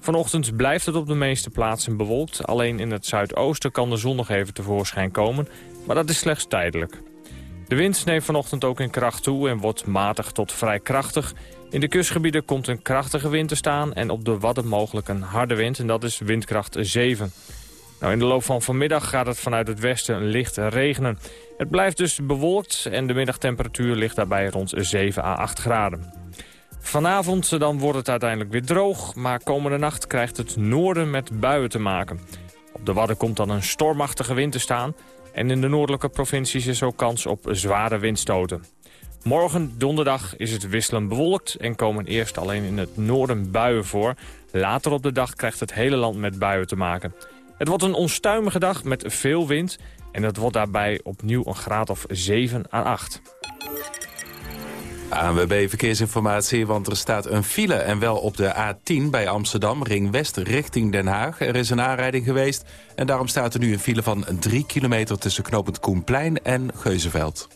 Vanochtend blijft het op de meeste plaatsen bewolkt. Alleen in het zuidoosten kan de zon nog even tevoorschijn komen. Maar dat is slechts tijdelijk. De wind neemt vanochtend ook in kracht toe en wordt matig tot vrij krachtig. In de kustgebieden komt een krachtige wind te staan en op de Wadden mogelijk een harde wind. En dat is windkracht 7. Nou, in de loop van vanmiddag gaat het vanuit het westen licht regenen. Het blijft dus bewolkt en de middagtemperatuur ligt daarbij rond 7 à 8 graden. Vanavond dan wordt het uiteindelijk weer droog, maar komende nacht krijgt het noorden met buien te maken. Op de Wadden komt dan een stormachtige wind te staan... en in de noordelijke provincies is ook kans op zware windstoten. Morgen, donderdag, is het wisselend bewolkt en komen eerst alleen in het noorden buien voor. Later op de dag krijgt het hele land met buien te maken. Het wordt een onstuimige dag met veel wind. En dat wordt daarbij opnieuw een graad of 7 à 8. ANWB Verkeersinformatie, want er staat een file en wel op de A10 bij Amsterdam, ring west richting Den Haag. Er is een aanrijding geweest en daarom staat er nu een file van 3 kilometer tussen knooppunt Koenplein en Geuzenveld.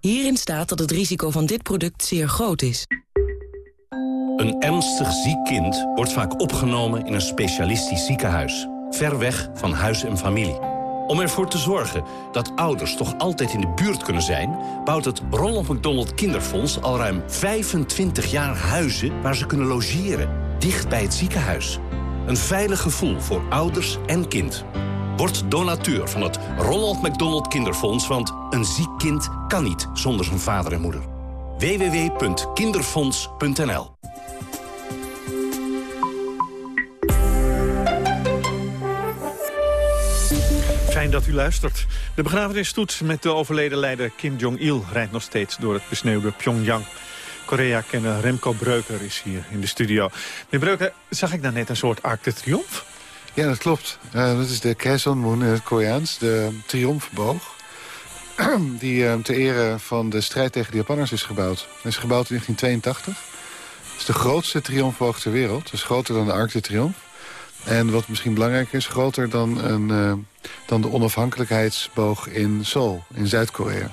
Hierin staat dat het risico van dit product zeer groot is. Een ernstig ziek kind wordt vaak opgenomen in een specialistisch ziekenhuis. Ver weg van huis en familie. Om ervoor te zorgen dat ouders toch altijd in de buurt kunnen zijn... bouwt het Ronald McDonald Kinderfonds al ruim 25 jaar huizen... waar ze kunnen logeren, dicht bij het ziekenhuis. Een veilig gevoel voor ouders en kind. Word donateur van het Ronald McDonald Kinderfonds... want een ziek kind kan niet zonder zijn vader en moeder. www.kinderfonds.nl Fijn dat u luistert. De begrafenisstoet met de overleden leider Kim Jong-il... rijdt nog steeds door het besneeuwde Pyongyang. Korea-kenner Remco Breuker is hier in de studio. Meneer Breuker, zag ik daar net een soort Arc de Triomphe? Ja, dat klopt. Uh, dat is de Kaesonmun in het Koreaans, de triomfboog. die uh, ter ere van de strijd tegen de Japanners is gebouwd. Hij is gebouwd in 1982. Het is de grootste triomfboog ter wereld. Is groter dan de Arc de Triomphe. En wat misschien belangrijker is, groter dan, een, dan de onafhankelijkheidsboog in Seoul, in Zuid-Korea.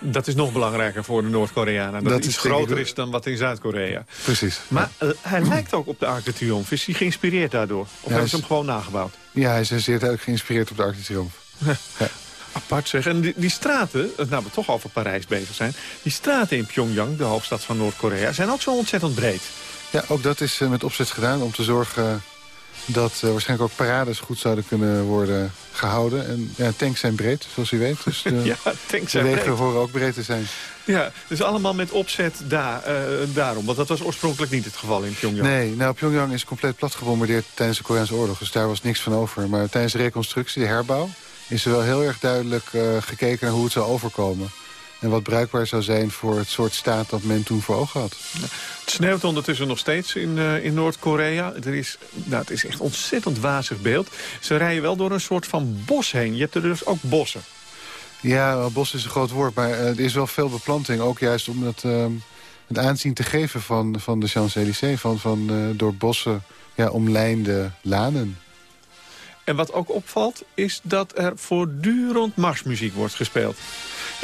Dat is nog belangrijker voor de Noord-Koreanen. Dat, dat iets groter is dan wat in Zuid-Korea. Precies. Maar ja. uh, hij lijkt ook op de Arc de Triomphe. Is hij geïnspireerd daardoor? Of ja, hebben ze hem gewoon nagebouwd? Ja, hij is zeer duidelijk geïnspireerd op de Arc de Triomphe. ja. Apart zeg. En die, die, straten, nou we toch over Parijs bezig zijn... die straten in Pyongyang, de hoofdstad van Noord-Korea... zijn ook zo ontzettend breed. Ja, ook dat is uh, met opzet gedaan om te zorgen dat uh, waarschijnlijk ook parades goed zouden kunnen worden gehouden. En ja, tanks zijn breed, zoals u weet. Dus de, ja, tanks zijn de wegen breed. horen ook breed te zijn. Ja, dus allemaal met opzet daar, uh, daarom. Want dat was oorspronkelijk niet het geval in Pyongyang. Nee, nou, Pyongyang is compleet plat gebombardeerd tijdens de Koreaanse oorlog. Dus daar was niks van over. Maar tijdens de reconstructie, de herbouw... is er wel heel erg duidelijk uh, gekeken naar hoe het zou overkomen. En wat bruikbaar zou zijn voor het soort staat dat men toen voor ogen had. Ja. Het sneeuwt ondertussen nog steeds in, uh, in Noord-Korea. Er is, nou, het is echt een ontzettend wazig beeld. Ze rijden wel door een soort van bos heen. Je hebt er dus ook bossen. Ja, bos is een groot woord, maar uh, er is wel veel beplanting. Ook juist om het, uh, het aanzien te geven van, van de Champs-Élysées. Van, van uh, door bossen ja, omlijnde lanen. En wat ook opvalt, is dat er voortdurend marsmuziek wordt gespeeld.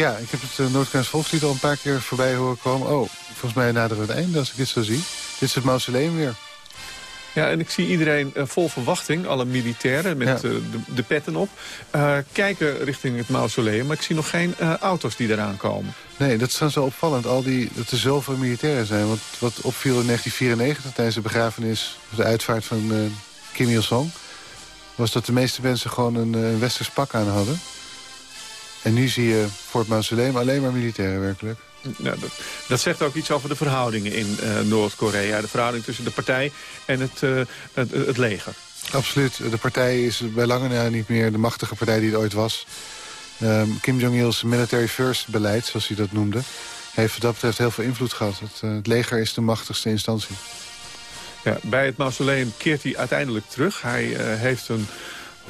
Ja, ik heb het uh, Noord-Koreaans volkslied al een paar keer voorbij horen komen. Oh, volgens mij naderen we het einde als ik dit zo zie. Dit is het mausoleum weer. Ja, en ik zie iedereen uh, vol verwachting, alle militairen met ja. uh, de, de, petten op, uh, kijken richting het mausoleum. Maar ik zie nog geen auto's die eraan komen. Nee, dat is dan zo opvallend, al die, dat er zoveel militairen zijn. Want wat opviel in 1994 tijdens de begrafenis, of de uitvaart van Kim Il-sung... was dat de meeste mensen gewoon een, een westers pak aan hadden. En nu zie je voor het mausoleum alleen maar militairen werkelijk. Nou, dat, dat, zegt ook iets over de verhoudingen in uh, Noord-Korea. De verhouding tussen de partij en het, uh, het, het, leger. Absoluut. De partij is bij lange na niet meer de machtige partij die het ooit was. Um, Kim Jong-il's military first beleid, zoals hij dat noemde... heeft wat dat betreft heel veel invloed gehad. Het, uh, het leger is de machtigste instantie. Ja, bij het mausoleum keert hij uiteindelijk terug. Hij heeft een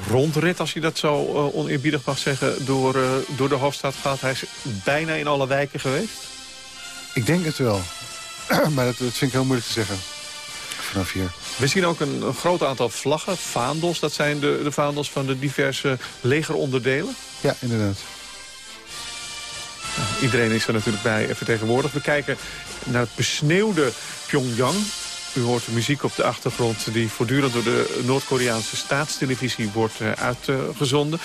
rondrit, als je dat zo uh, oneerbiedig mag zeggen, door, uh, door de hoofdstad gaat. Hij is bijna in alle wijken geweest? Ik denk het wel. maar dat, dat, vind ik heel moeilijk te zeggen. Vanaf hier. We zien ook een, een groot aantal vlaggen, vaandels. Dat zijn de, de vaandels van de diverse legeronderdelen? Ja, inderdaad. Nou, iedereen is er natuurlijk bij vertegenwoordigd. We kijken naar het besneeuwde Pyongyang. U hoort de muziek op de achtergrond die voortdurend door de Noord-Koreaanse staatstelevisie wordt uh, uitgezonden.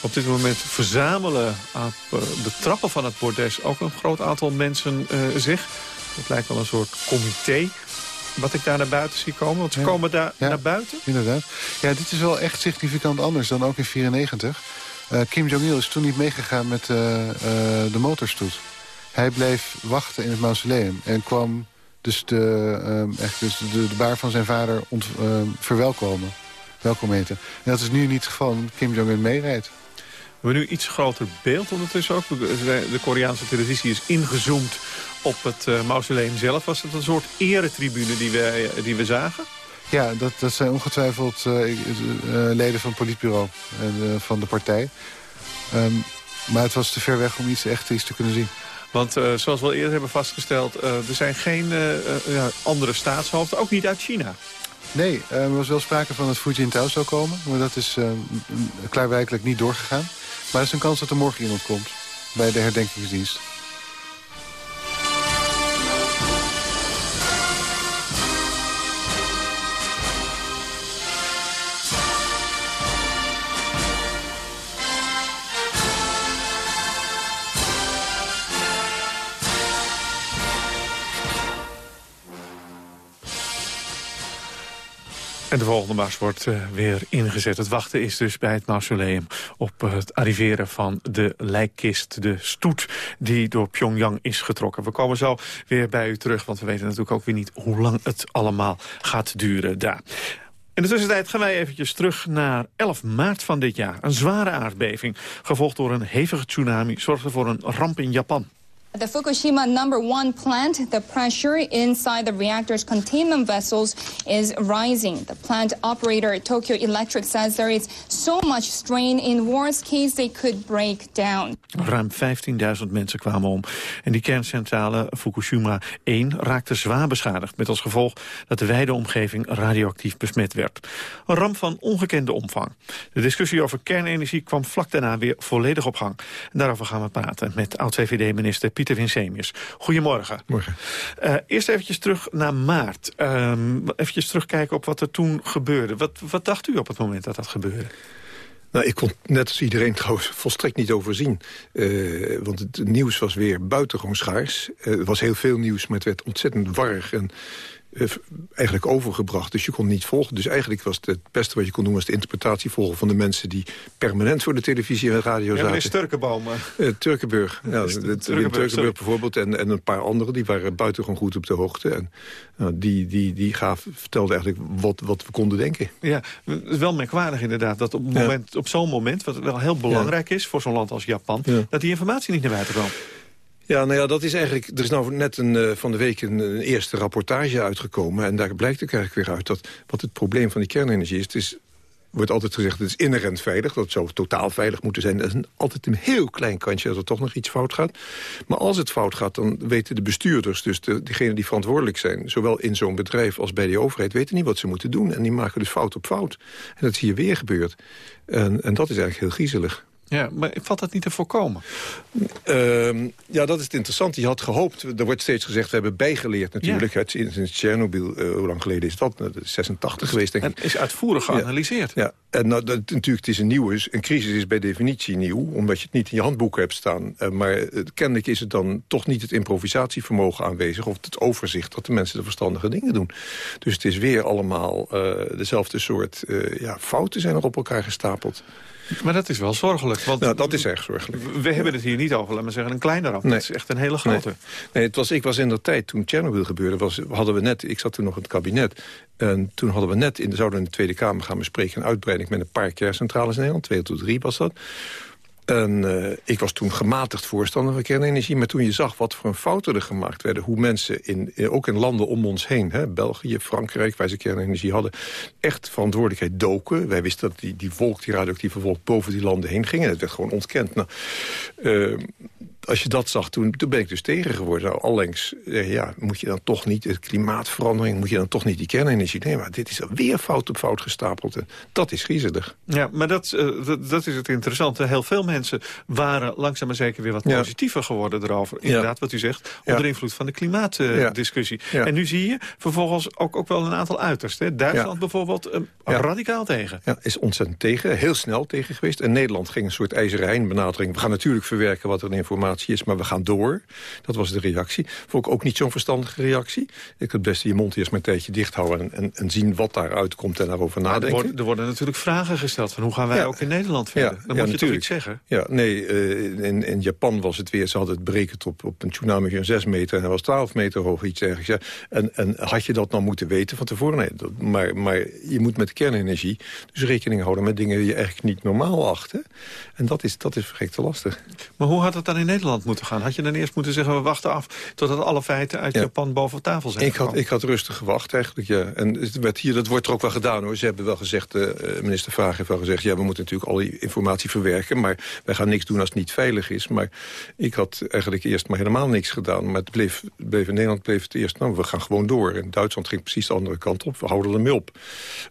Op dit moment verzamelen op uh, de trappen van het bordes ook een groot aantal mensen uh, zich. Het lijkt wel een soort comité. wat ik daar naar buiten zie komen? Want ze komen daar naar buiten? Inderdaad. Ja, dit is wel echt significant anders dan ook in 94. Uh, Kim Jong-il is toen niet meegegaan met uh, uh, de motorstoet. Hij bleef wachten in het mausoleum en kwam dus de, echt dus de, de baar van zijn vader ont, verwelkomen. Welkom heten. En dat is nu niet het geval. Kim Jong-un meerijdt. We hebben nu iets groter beeld ondertussen ook. De Koreaanse televisie is ingezoomd op het uh, mausoleum zelf. Was het een soort eretribune die we, die we zagen? Ja, dat, dat zijn ongetwijfeld uh, uh, leden van het politbureau en van de partij. Um, maar het was te ver weg om iets echt iets te kunnen zien. Want zoals we al eerder hebben vastgesteld... er zijn geen ja, andere staatshoofden, ook niet uit China. Nee, er was wel sprake van dat Fu Jintao zou komen. Maar dat is klaarwijkelijk niet doorgegaan. Maar er is een kans dat er morgen iemand komt bij de herdenkingsdienst. En de volgende mars wordt uh, weer ingezet. Het wachten is dus bij het mausoleum op het arriveren van de lijkkist. De stoet die door Pyongyang is getrokken. We komen zo weer bij u terug, want we weten natuurlijk ook weer niet hoe lang het allemaal gaat duren daar. In de tussentijd gaan wij eventjes terug naar 11 maart van dit jaar. Een zware aardbeving, gevolgd door een hevige tsunami, zorgde voor een ramp in Japan. The Fukushima number one plant, the pressure inside the reactor's containment vessels is rising. The plant operator Tokyo Electric says there is so much strain in worst case they could break down. Ruim 15.000 mensen kwamen om. En die kerncentrale Fukushima 1 raakte zwaar beschadigd... met als gevolg dat de wijde omgeving radioactief besmet werd. Een ramp van ongekende omvang. De discussie over kernenergie kwam vlak daarna weer volledig op gang. En daarover gaan we praten met oud-VVD-minister Pieter Pieter Winsemius. Goedemorgen. Morgen. Uh, eerst eventjes terug naar maart. Um, eventjes terugkijken op wat er toen gebeurde. Wat, wat dacht u op het moment dat dat gebeurde? Nou, ik kon net als iedereen trouwens volstrekt niet overzien. Uh, want het nieuws was weer buitengewoon schaars. Uh, er was heel veel nieuws, maar het werd ontzettend warrig. En eh, eigenlijk overgebracht. Dus je kon niet volgen. Dus eigenlijk was het, het beste wat je kon doen... was de interpretatie volgen van de mensen... die permanent voor de televisie en radio ja, zaten. Ja. Uh, Turkenburg. Ja, ja, Turkenburg, Turkenburg bijvoorbeeld. En, en een paar anderen. Die waren buitengewoon goed op de hoogte. En uh, die, die, die gaf, vertelde eigenlijk wat, wat we konden denken. Ja, wel merkwaardig inderdaad. Dat op, moment, ja. op zo'n moment, wat wel heel belangrijk is... voor zo'n land als Japan... dat die informatie niet naar buiten kwam. Ja, nou ja, dat is eigenlijk... Er is nou net een, uh, van de week een, eerste rapportage uitgekomen... en daar blijkt ook eigenlijk weer uit dat wat het probleem van die kernenergie is... het is wordt altijd gezegd, het is inherent veilig. Dat zou totaal veilig moeten zijn. Dat is altijd een heel klein kantje dat er toch nog iets fout gaat. Maar als het fout gaat, dan weten de bestuurders... dus de, diegenen die verantwoordelijk zijn... zowel in zo'n bedrijf als bij de overheid... weten niet wat ze moeten doen. En die maken dus fout op fout. En dat is hier weer gebeurd. En, en dat is eigenlijk heel griezelig. Ja, maar valt dat niet te voorkomen? Uh, ja, dat is het interessante. Je had gehoopt, er wordt steeds gezegd, we hebben bijgeleerd natuurlijk. Ja. Sinds Tsjernobyl, uh, hoe lang geleden is dat? Dat is 86 geweest, denk ik. En is uitvoerig geanalyseerd. Ja, ja. en nou, dat, natuurlijk, het is een nieuwe. Een crisis is bij definitie nieuw, omdat je het niet in je handboek hebt staan. Uh, maar uh, kennelijk is het dan toch niet het improvisatievermogen aanwezig... of het overzicht dat de mensen de verstandige dingen doen. Dus het is weer allemaal dezelfde soort ja, fouten zijn er op elkaar gestapeld. Maar dat is wel zorgelijk. Want nou, dat is erg zorgelijk. We hebben het hier niet over, laten we zeggen, een kleine ramp. Nee. Het is echt een hele grote. Nee, nee het was, ik was in de tijd, toen Tsjernobyl gebeurde, was, hadden we net, ik zat toen nog in het kabinet... en toen hadden we net, in de, zouden in de Tweede Kamer gaan bespreken... een uitbreiding met een paar kerncentrales in Nederland, twee tot drie was dat... En uh, ik was toen gematigd voorstander van kernenergie. Maar toen je zag wat voor fouten er gemaakt werden... hoe mensen, in, ook in landen om ons heen... Hè, België, Frankrijk, waar ze kernenergie hadden... echt verantwoordelijkheid doken. Wij wisten dat die, die wolk, die radioactieve wolk... boven die landen heen ging. En het werd gewoon ontkend. Nou, uh, als je dat zag, toen, toen ben ik dus tegen geworden. Nou, allengs, eh, ja, moet je dan toch niet... de klimaatverandering, moet je dan toch niet die kernenergie... Nee, maar dit is weer fout op fout gestapeld. En dat is griezelig. Ja, maar dat, uh, dat, dat, is het interessante. Heel veel mensen waren langzaam maar zeker weer wat positiever ja. geworden erover. Inderdaad, ja. wat u zegt, onder ja. invloed van de klimaatdiscussie. Uh, en nu zie je vervolgens ook, ook wel een aantal uitersten. Duitsland bijvoorbeeld uh, radicaal tegen. Ja, is ontzettend tegen. Heel snel tegen geweest. En Nederland ging een soort ijzeren benadering. We gaan natuurlijk verwerken wat er in informatie is, maar we gaan door. Dat was de reactie. Vond ik ook niet zo'n verstandige reactie. Ik had best je mond eerst maar een tijdje dicht houden... en, en, en zien wat daaruit komt en daarover nadenken. Er worden, er worden, natuurlijk vragen gesteld van hoe gaan wij ook in Nederland verder. Dan moet je natuurlijk. toch iets zeggen? Ja, nee, uh, in, in Japan was het weer, ze hadden het berekend op, op een tsunami van 6 meter... en hij was 12 meter hoog, iets ergens. Ja. En, en had je dat nou moeten weten van tevoren? Nee, dat, maar, maar je moet met kernenergie dus rekening houden met dingen die je eigenlijk niet normaal acht. Hè? En dat is, dat is te lastig. Maar hoe had het dan in Nederland moeten gaan? Had je dan eerst moeten zeggen, we wachten af... totdat alle feiten uit Japan boven tafel zijn ik had, ik had rustig gewacht eigenlijk, ja. En het werd hier, dat wordt er ook wel gedaan, hoor. Ze hebben wel gezegd, uh, minister Vraag heeft wel gezegd... ja, we moeten natuurlijk al die informatie verwerken... maar wij gaan niks doen als het niet veilig is. Maar ik had eigenlijk eerst maar helemaal niks gedaan. Maar het bleef, bleef in Nederland bleef het eerst, nou, we gaan gewoon door. En Duitsland ging precies de andere kant op. We houden hem op.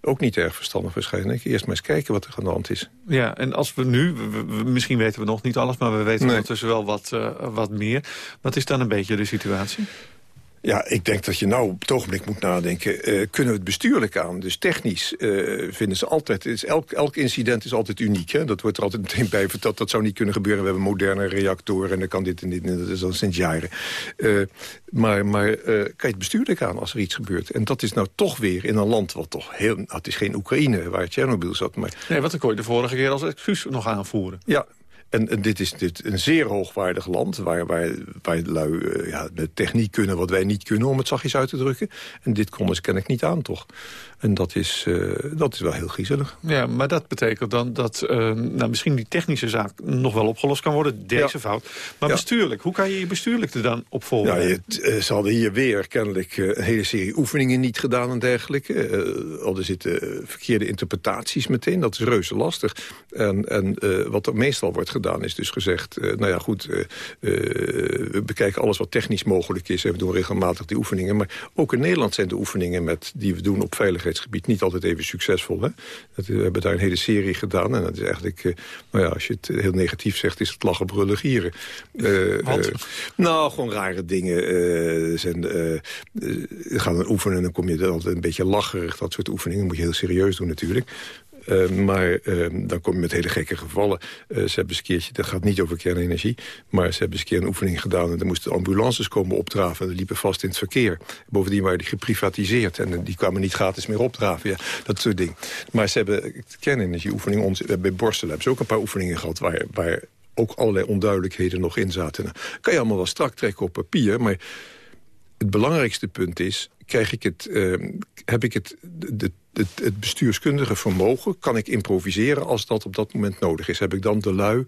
Ook niet erg verstandig waarschijnlijk. Eerst maar eens kijken wat er aan de hand is. Ja, en als we nu, misschien weten we nog niet alles... maar we weten nee. ondertussen wel wat, uh, wat meer. Wat is dan een beetje de situatie? Ja, ik denk dat je nou op het ogenblik moet nadenken... Uh, kunnen we het bestuurlijk aan? Dus technisch uh, vinden ze altijd... Is elk, elk incident is altijd uniek. Hè? Dat wordt er altijd meteen bij verteld. Dat zou niet kunnen gebeuren. We hebben moderne reactoren en dan kan dit en dit. En dat is al sinds jaren. Uh, maar maar kan je het bestuurlijk aan als er iets gebeurt? En dat is nou toch weer in een land wat toch heel... Nou, het is geen Oekraïne waar Tsjernobyl zat. Maar... Nee, wat ik kon je de vorige keer als excuus nog aanvoeren. Ja, en, en, dit is dit een zeer hoogwaardig land... waar, waar, waar de lui uh, ja, de techniek kunnen wat wij niet kunnen... om het zachtjes uit te drukken. En dit konden ze kennelijk niet aan, toch? En dat is, uh, dat is wel heel griezelig. Ja, maar dat betekent dan dat uh, nou, misschien die technische zaak... nog wel opgelost kan worden, deze ja. fout. Maar ja. bestuurlijk, hoe kan je je bestuurlijk er dan op volgen? Ja, je, ze hadden hier weer kennelijk een hele serie oefeningen niet gedaan en dergelijke. al er zitten verkeerde interpretaties meteen, dat is reuze lastig. En, en wat er meestal wordt gedaan is dus gezegd... Uh, nou ja, goed, uh, uh, we bekijken alles wat technisch mogelijk is... en we doen regelmatig die oefeningen. Maar ook in Nederland zijn de oefeningen met, die we doen op veiligheidsgebied... niet altijd even succesvol. Hè? Dat, we hebben daar een hele serie gedaan. En dat is eigenlijk, nou ja, als je het heel negatief zegt... is het lachen, brullen, gieren. nou, gewoon rare dingen. zijn, gaan dan oefenen en dan kom je altijd een beetje lacherig. Dat soort oefeningen moet je heel serieus doen natuurlijk. Uh, maar uh, dan kom je met hele gekke gevallen. Uh, ze hebben een keertje, dat gaat niet over kernenergie... maar ze hebben eens een keer een oefening gedaan... en dan moesten ambulances komen opdraven en die liepen vast in het verkeer. Bovendien waren die geprivatiseerd en die kwamen niet gratis meer opdraven. Ja, dat soort dingen. Maar ze hebben kernenergieoefening... Ons, bij Borstel hebben ze ook een paar oefeningen gehad... waar, waar ook allerlei onduidelijkheden nog in zaten. Kan je allemaal wel strak trekken op papier, maar het belangrijkste punt is... Krijg ik het, heb ik het, de, het, het, bestuurskundige vermogen... kan ik improviseren als dat op dat moment nodig is. Heb ik dan de lui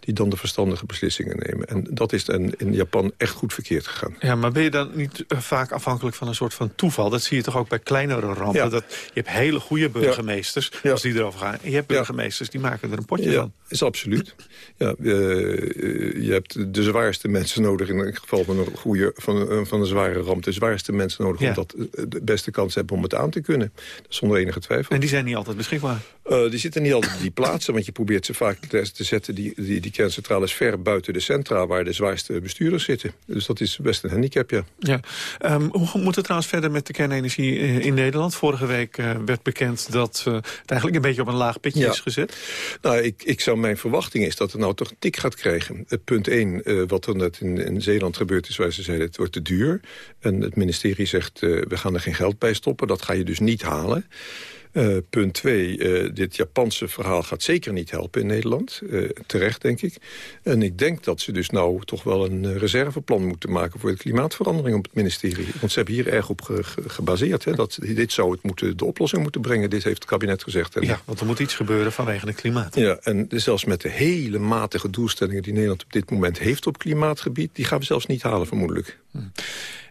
die dan de verstandige beslissingen nemen. En dat is dan in Japan echt goed verkeerd gegaan. Ja, maar ben je dan niet uh, vaak afhankelijk van een soort van toeval? Dat zie je toch ook bij kleinere rampen? Ja. Dat, je hebt hele goede burgemeesters, ja. als die erover gaan. En je hebt burgemeesters, die maken er een potje van. is absoluut. Ja, uh, je hebt de zwaarste mensen nodig... in het geval van een, goede, van, van een zware ramp... de zwaarste mensen nodig om dat de beste kans te hebben om het aan te kunnen. Dat enige twijfel. En die zijn niet altijd beschikbaar? Uh, die zitten niet altijd op die plaatsen, want je probeert ze vaak te, te zetten... Die, die, die kerncentrales ver buiten de centra waar de zwaarste bestuurders zitten. Dus dat is best een handicap, ja. ja. Um, hoe moet het trouwens verder met de kernenergie in Nederland? Vorige week uh, werd bekend dat uh, het eigenlijk een beetje op een laag pitje ja. is gezet. Nou, ik, ik zou, mijn verwachting is dat het nou toch een tik gaat krijgen. punt 1, wat er net in, in Zeeland gebeurd is, waar ze zeiden het wordt te duur. En het ministerie zegt, we gaan er geen geld bij stoppen. Dat ga je dus niet halen. Uh, punt twee, uh, dit Japanse verhaal gaat zeker niet helpen in Nederland. Uh, terecht, denk ik. En ik denk dat ze dus nou toch wel een reserveplan moeten maken... voor de klimaatverandering op het ministerie. Want ze hebben hier erg op ge gebaseerd. Hè, dat, dit zou het moeten, de oplossing moeten brengen. Dit heeft het kabinet gezegd. En ja, want er moet iets gebeuren vanwege het klimaat. Ja, en zelfs met de hele matige doelstellingen... die Nederland op dit moment heeft op klimaatgebied... die gaan we zelfs niet halen, vermoedelijk. Hm.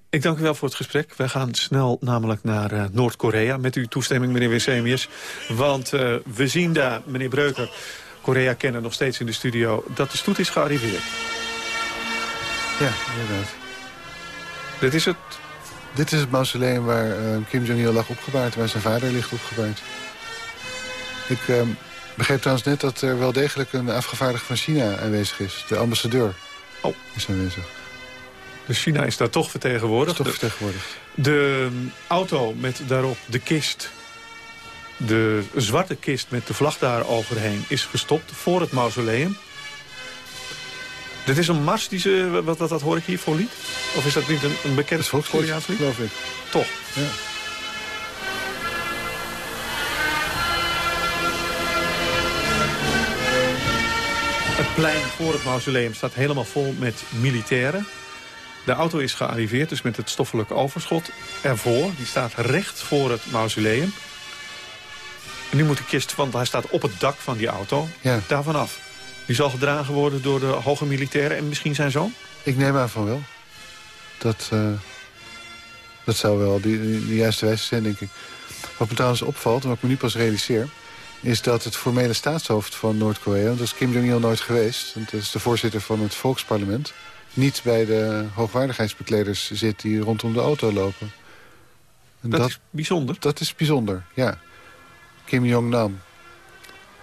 Ik dank u wel voor het gesprek. Wij gaan snel namelijk naar uh, Noord-Korea met uw toestemming, meneer Wissemius. Want uh, we zien daar, meneer Breuker, Korea kennen nog steeds in de studio... dat de stoet is gearriveerd. Ja, inderdaad. Dit is het? Dit is het mausoleum waar uh, Kim Jong-il lag opgebaard, waar zijn vader ligt opgebaard. Ik begreep trouwens net dat er wel degelijk een afgevaardigde van China aanwezig is. De ambassadeur oh. is aanwezig. Dus China is daar toch vertegenwoordigd. Toch vertegenwoordigd. De, de auto met daarop de kist, de zwarte kist met de vlag daar overheen... is gestopt voor het mausoleum. Dit is een mars, die ze, wat, wat, wat hoor ik hier voor lied? Of is dat niet een, een bekend Koreaans lied? geloof ik. Toch? Ja. Het plein voor het mausoleum staat helemaal vol met militairen. De auto is gearriveerd, dus met het stoffelijk overschot ervoor. Die staat recht voor het mausoleum. En nu moet de kist, want hij staat op het dak van die auto, Ja. daarvan af. Die zal gedragen worden door de hoge militairen en misschien zijn zoon? Ik neem aan van wel. Dat, eh, dat zou wel de, de juiste wijze zijn, denk ik. Wat me trouwens opvalt, en wat ik me nu pas realiseer... is dat het formele staatshoofd van Noord-Korea... dat is Kim Jong-il nooit geweest... dat is de voorzitter van het volksparlement... niet bij de hoogwaardigheidsbekleders zit die rondom de auto lopen. En Dat is bijzonder? Dat is bijzonder, ja. Kim Jong-nam.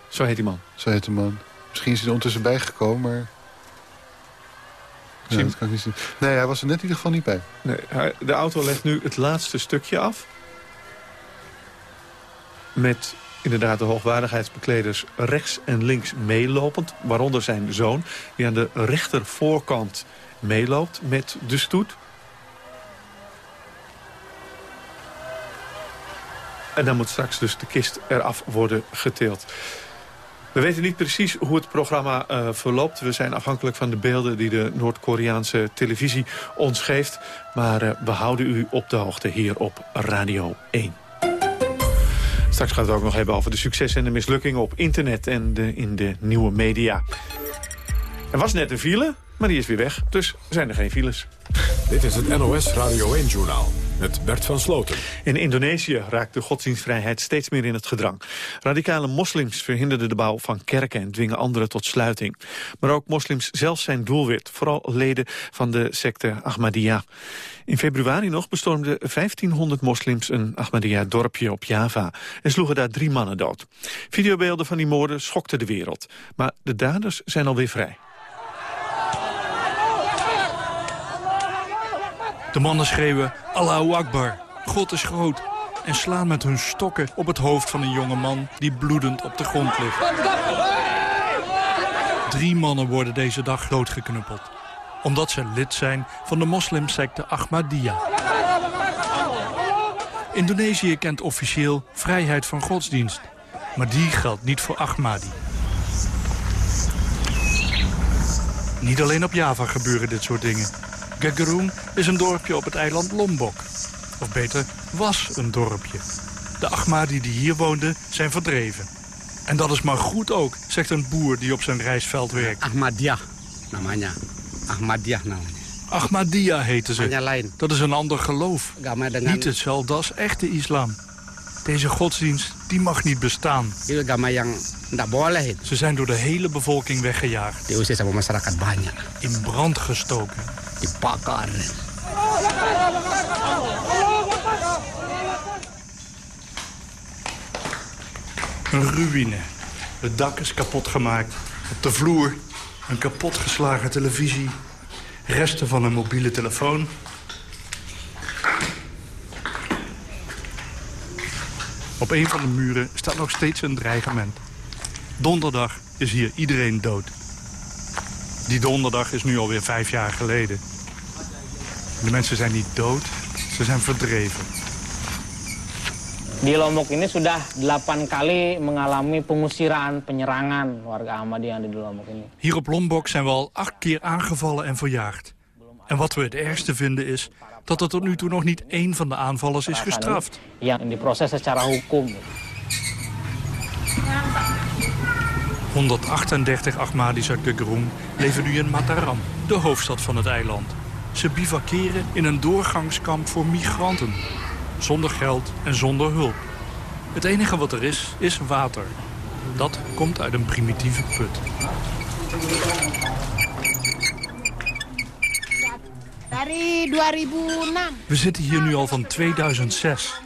Zo heet die man? Zo heet de man. Misschien is hij er ondertussen bijgekomen, maar... Ja, dat kan ik niet zien. Nee, hij was er net in ieder geval niet bij. Nee, de auto legt nu het laatste stukje af. Met inderdaad de hoogwaardigheidsbekleders rechts en links meelopend. Waaronder zijn zoon, die aan de rechter voorkant meeloopt met de stoet. En dan moet straks dus de kist eraf worden getild. We weten niet precies hoe het programma eh, verloopt. We zijn afhankelijk van de beelden die de Noord-Koreaanse televisie ons geeft. Maar eh, we houden u op de hoogte hier op Radio 1. Straks gaan we het ook nog hebben over de successen en de mislukkingen op internet en de, in de nieuwe media. Er was net een file, maar die is weer weg. Dus zijn er geen files. Dit is het NOS Radio 1-journaal met Bert van Sloten. In Indonesië raakt de godsdienstvrijheid steeds meer in het gedrang. Radicale moslims verhinderden de bouw van kerken en dwingen anderen tot sluiting. Maar ook moslims zelf zijn doelwit, vooral leden van de secte Ahmadiyya. In februari nog bestormden 1500 moslims een Ahmadiyya-dorpje op Java... en sloegen daar drie mannen dood. Videobeelden van die moorden schokten de wereld. Maar de daders zijn alweer vrij. De mannen schreeuwen Allahu Akbar, God is groot... en slaan met hun stokken op het hoofd van een jonge man die bloedend op de grond ligt. Drie mannen worden deze dag doodgeknuppeld. Omdat ze lid zijn van de moslimsecte Ahmadiyya. Indonesië kent officieel vrijheid van godsdienst. Maar die geldt niet voor Ahmadi. Niet alleen op Java gebeuren dit soort dingen. Gagaroen is een dorpje op het eiland Lombok. Of beter, was een dorpje. De Ahmadi die hier woonden zijn verdreven. En dat is maar goed ook, zegt een boer die op zijn rijstveld werkt. Ahmadiyah namanya. Ahmadiyah namanya. Ahmadiyya heten ze. Dat is een ander geloof. Niet hetzelfde als echte islam. Deze godsdienst die mag niet bestaan. Ze zijn door de hele bevolking weggejaagd. In brand gestoken. Dibakar. Een ruïne. Het dak is kapot gemaakt. Op de vloer een kapotgeslagen televisie. Resten van een mobiele telefoon. Op een van de muren staat nog steeds een dreigement. Donderdag is hier iedereen dood. Die donderdag is nu alweer vijf jaar geleden. De mensen zijn niet dood, ze zijn verdreven. Di Lombok ini sudah 8 kali mengalami pengusiran, penyerangan warga Ahmadiyya yang ada di Lombok ini. Hier op Lombok zijn we al acht keer aangevallen en verjaagd. En wat we het ergste vinden is dat er tot nu toe nog niet één van de aanvallers is gestraft. Yang diproses secara hukum. 138 Ahmadis uit Gagaroen leven nu in Mataram, de hoofdstad van het eiland. Ze bivakeren in een doorgangskamp voor migranten. Zonder geld en zonder hulp. Het enige wat er is, is water. Dat komt uit een primitieve put. Dari 2006. We zitten hier nu al van 2006.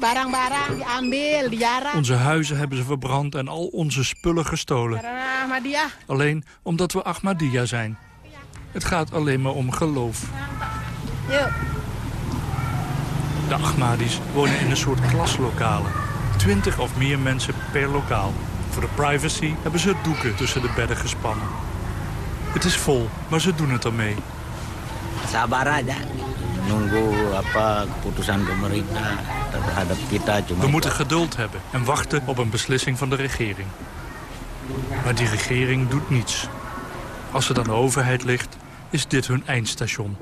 Barang-barang diambil, dijarah. Onze huizen hebben ze verbrand en al onze spullen gestolen. Alleen omdat we Ahmadiyya zijn. Het gaat alleen maar om geloof. Yuk. De Ahmadis wonen in een soort klaslokalen. Twintig of meer mensen per lokaal. Voor de privacy hebben ze doeken tussen de bedden gespannen. Het is vol, maar ze doen het ermee. Sabar aja. Nunggu apa keputusan pemerintah terhadap kita. Cuma We moeten geduld hebben en wachten op een beslissing van de regering. Maar die regering doet niets. Als het aan de overheid ligt, is dit hun eindstation.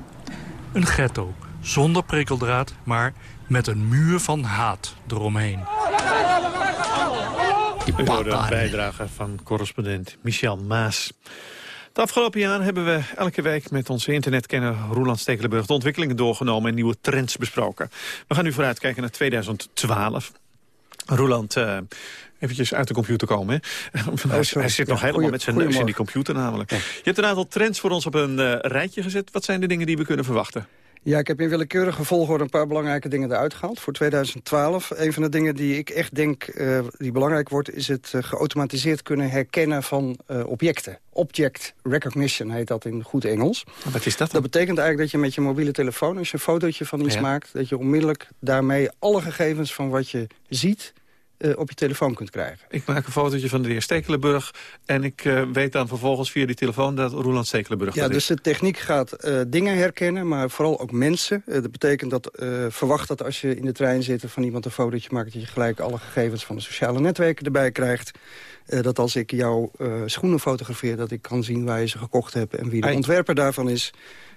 Een ghetto, zonder prikkeldraad, maar met een muur van haat eromheen. U hoorde een bijdrage van correspondent Michel Maas. Het afgelopen jaar hebben we elke week met onze internetkenner Roland Stekelenburg de ontwikkelingen doorgenomen en nieuwe trends besproken. We gaan nu vooruitkijken naar 2012. Roland, uh, eventjes uit de computer komen. Hè? hij, hij zit nog helemaal met zijn neus in die computer namelijk. Je hebt een aantal trends voor ons op een uh, rijtje gezet. Wat zijn de dingen die we kunnen verwachten? Ja, ik heb in willekeurige volgorde een paar belangrijke dingen eruit gehaald voor 2012. Een van de dingen die ik echt denk uh, die belangrijk wordt... is het uh, geautomatiseerd kunnen herkennen van uh, objecten. Object recognition heet dat in goed Engels. Wat is dat? Dat betekent eigenlijk dat je met je mobiele telefoon... als je een fotootje van iets ja. maakt... dat je onmiddellijk daarmee alle gegevens van wat je ziet uh, op je telefoon kunt krijgen. Ik maak een fotootje van de heer Stekelenburg... en ik uh, weet dan vervolgens via die telefoon dat Roland Stekelenburg Ja, dus de techniek gaat uh, dingen herkennen, maar vooral ook mensen. dat betekent dat verwacht dat als je in de trein zit... van iemand een fotootje maakt... dat je gelijk alle gegevens van de sociale netwerken erbij krijgt. dat als ik jouw schoenen fotografeer... dat ik kan zien waar je ze gekocht hebt en wie de ontwerper daarvan is.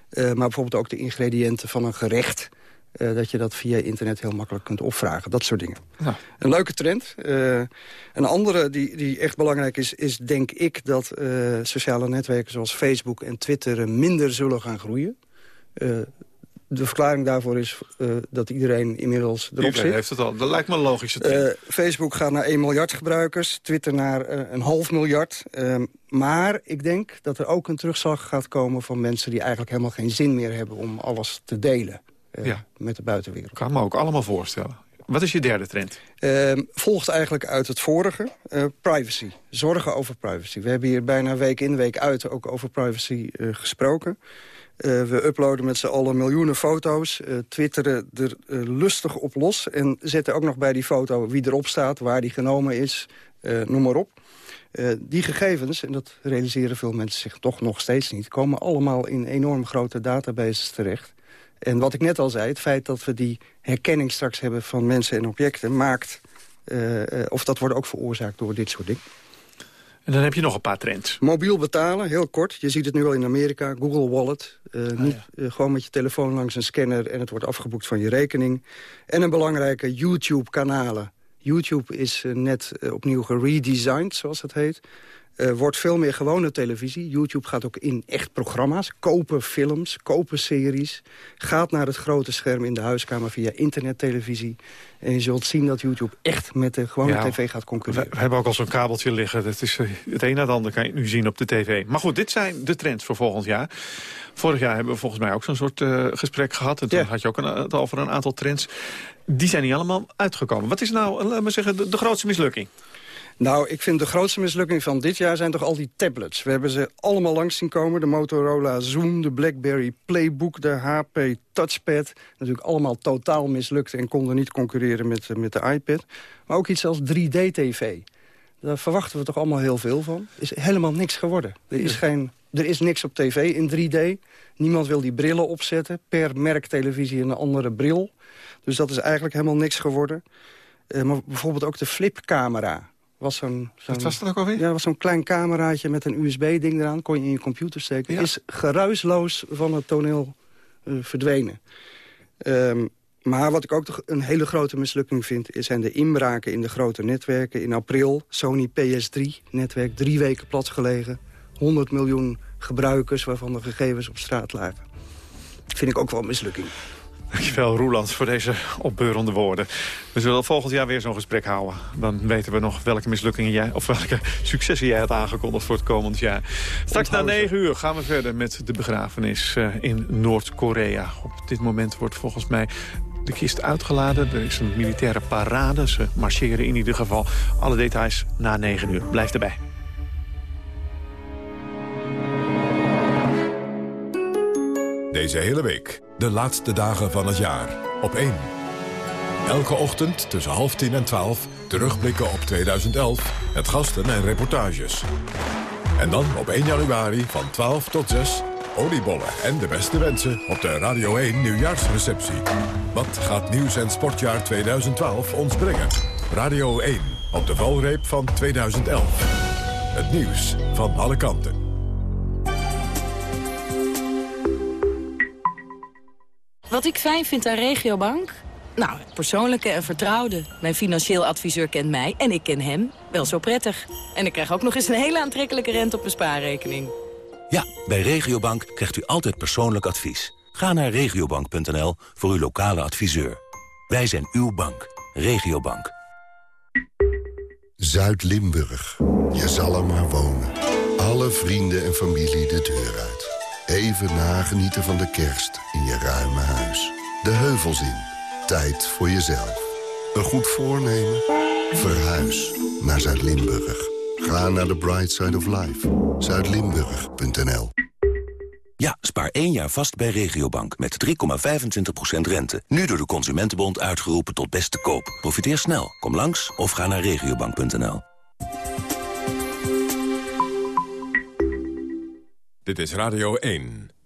maar bijvoorbeeld ook de ingrediënten van een gerecht... Uh, dat je dat via internet heel makkelijk kunt opvragen. Dat soort dingen. Ja. Een leuke trend. Uh, een andere die, die echt belangrijk is, is denk ik dat uh, sociale netwerken zoals Facebook en Twitter minder zullen gaan groeien. de verklaring daarvoor is dat iedereen inmiddels erop iedereen zit. heeft het al. Dat lijkt me een logische trend. Facebook gaat naar 1 miljard gebruikers. Twitter naar een half miljard. Ehm, maar ik denk dat er ook een terugslag gaat komen van mensen... die eigenlijk helemaal geen zin meer hebben om alles te delen. Uh, ja. met de buitenwereld. Kan me ook allemaal voorstellen. Wat is je derde trend? Uh, volgt eigenlijk uit het vorige. Uh, privacy. Zorgen over privacy. We hebben hier bijna week in, week uit ook over privacy uh, gesproken. we uploaden met z'n allen miljoenen foto's. twitteren er lustig op los. En zetten ook nog bij die foto wie erop staat, waar die genomen is. noem maar op. die gegevens, en dat realiseren veel mensen zich toch nog steeds niet... komen allemaal in enorm grote databases terecht. En wat ik net al zei, het feit dat we die herkenning straks hebben van mensen en objecten... maakt, uh, of dat wordt ook veroorzaakt door dit soort dingen. En dan heb je nog een paar trends. Mobiel betalen, heel kort. Je ziet het nu al in Amerika, Google Wallet. Uh, ah, niet ja. uh, gewoon met je telefoon langs een scanner... en het wordt afgeboekt van je rekening. En een belangrijke YouTube-kanalen. YouTube is net opnieuw geredesigned, zoals het heet. Uh, wordt veel meer gewone televisie. YouTube gaat ook in echt programma's. Kopen films, kopen series. Gaat naar het grote scherm in de huiskamer via internettelevisie. En je zult zien dat YouTube echt met de gewone ja, tv gaat concurreren. We, we, hebben ook al zo'n kabeltje liggen. Dat is, uh, het een na het ander kan je nu zien op de tv. Maar goed, dit zijn de trends voor volgend jaar. Vorig jaar hebben we volgens mij ook zo'n soort uh, gesprek gehad. En toen ja. had je ook een, het over een aantal trends. Die zijn niet allemaal uitgekomen. Wat is nou, laten we zeggen, de, de grootste mislukking? Nou, ik vind de grootste mislukking van dit jaar zijn toch al die tablets. We hebben ze allemaal langs zien komen. De Motorola Zoom, de BlackBerry Playbook, de HP Touchpad. Natuurlijk allemaal totaal mislukt en konden niet concurreren met, met de iPad. Maar ook iets als 3D-TV. Daar verwachten we toch allemaal heel veel van. is helemaal niks geworden. Er is, geen, er is niks op tv in 3D. Niemand wil die brillen opzetten. Per merk televisie een andere bril. Dus dat is eigenlijk helemaal niks geworden. Uh, maar bijvoorbeeld ook de flipcamera was zo'n... Zo Wat was dat ook alweer? Ja, was zo'n klein cameraatje met een USB-ding eraan. Kon je in je computer steken. Ja. Is geruisloos van het toneel uh, verdwenen. Um, maar wat ik ook toch een hele grote mislukking vind... zijn de inbraken in de grote netwerken. In april, Sony PS3-netwerk, drie weken platgelegen. 100 miljoen gebruikers waarvan de gegevens op straat lagen. Vind ik ook wel een mislukking. Dankjewel, Roeland, voor deze opbeurende woorden. We zullen volgend jaar weer zo'n gesprek houden. Dan weten we nog welke mislukkingen jij... of welke successen jij hebt aangekondigd voor het komend jaar. Straks na negen uur gaan we verder met de begrafenis uh, in Noord-Korea. Op dit moment wordt volgens mij de kist uitgeladen. Er is een militaire parade. Ze marcheren in ieder geval. Alle details na negen uur. Blijf erbij. Deze hele week, de laatste dagen van het jaar, op 1. Elke ochtend tussen half tien en twaalf terugblikken op 2011... met gasten en reportages. En dan op 1 januari van 12 tot 6 oliebollen en de beste wensen op de Radio 1 nieuwjaarsreceptie. Wat gaat nieuws- en sportjaar 2012 ons brengen? Radio 1 op de valreep van 2011. Het nieuws van alle kanten. Wat ik fijn vind aan Regiobank? Nou, het persoonlijke en vertrouwde. Mijn financieel adviseur kent mij en ik ken hem wel zo prettig. En ik krijg ook nog eens een hele aantrekkelijke rente op mijn spaarrekening. Ja, bij Regiobank krijgt u altijd persoonlijk advies. Ga naar regiobank.nl voor uw lokale adviseur. Wij zijn uw bank. Regiobank. Zuid-Limburg. Je zal er maar wonen. Alle vrienden en familie de deur uit. Even nagenieten van de kerst in je ruime huis. De heuvels in. Tijd voor jezelf. Een goed voornemen? Verhuis naar Zuid-Limburg. Ga naar the bright side of life. Zuidlimburg.nl Ja, spaar één jaar vast bij Regiobank met 3,25% rente. Nu door de Consumentenbond uitgeroepen tot beste koop. Profiteer snel. Kom langs of ga naar regiobank.nl. Dit is Radio 1.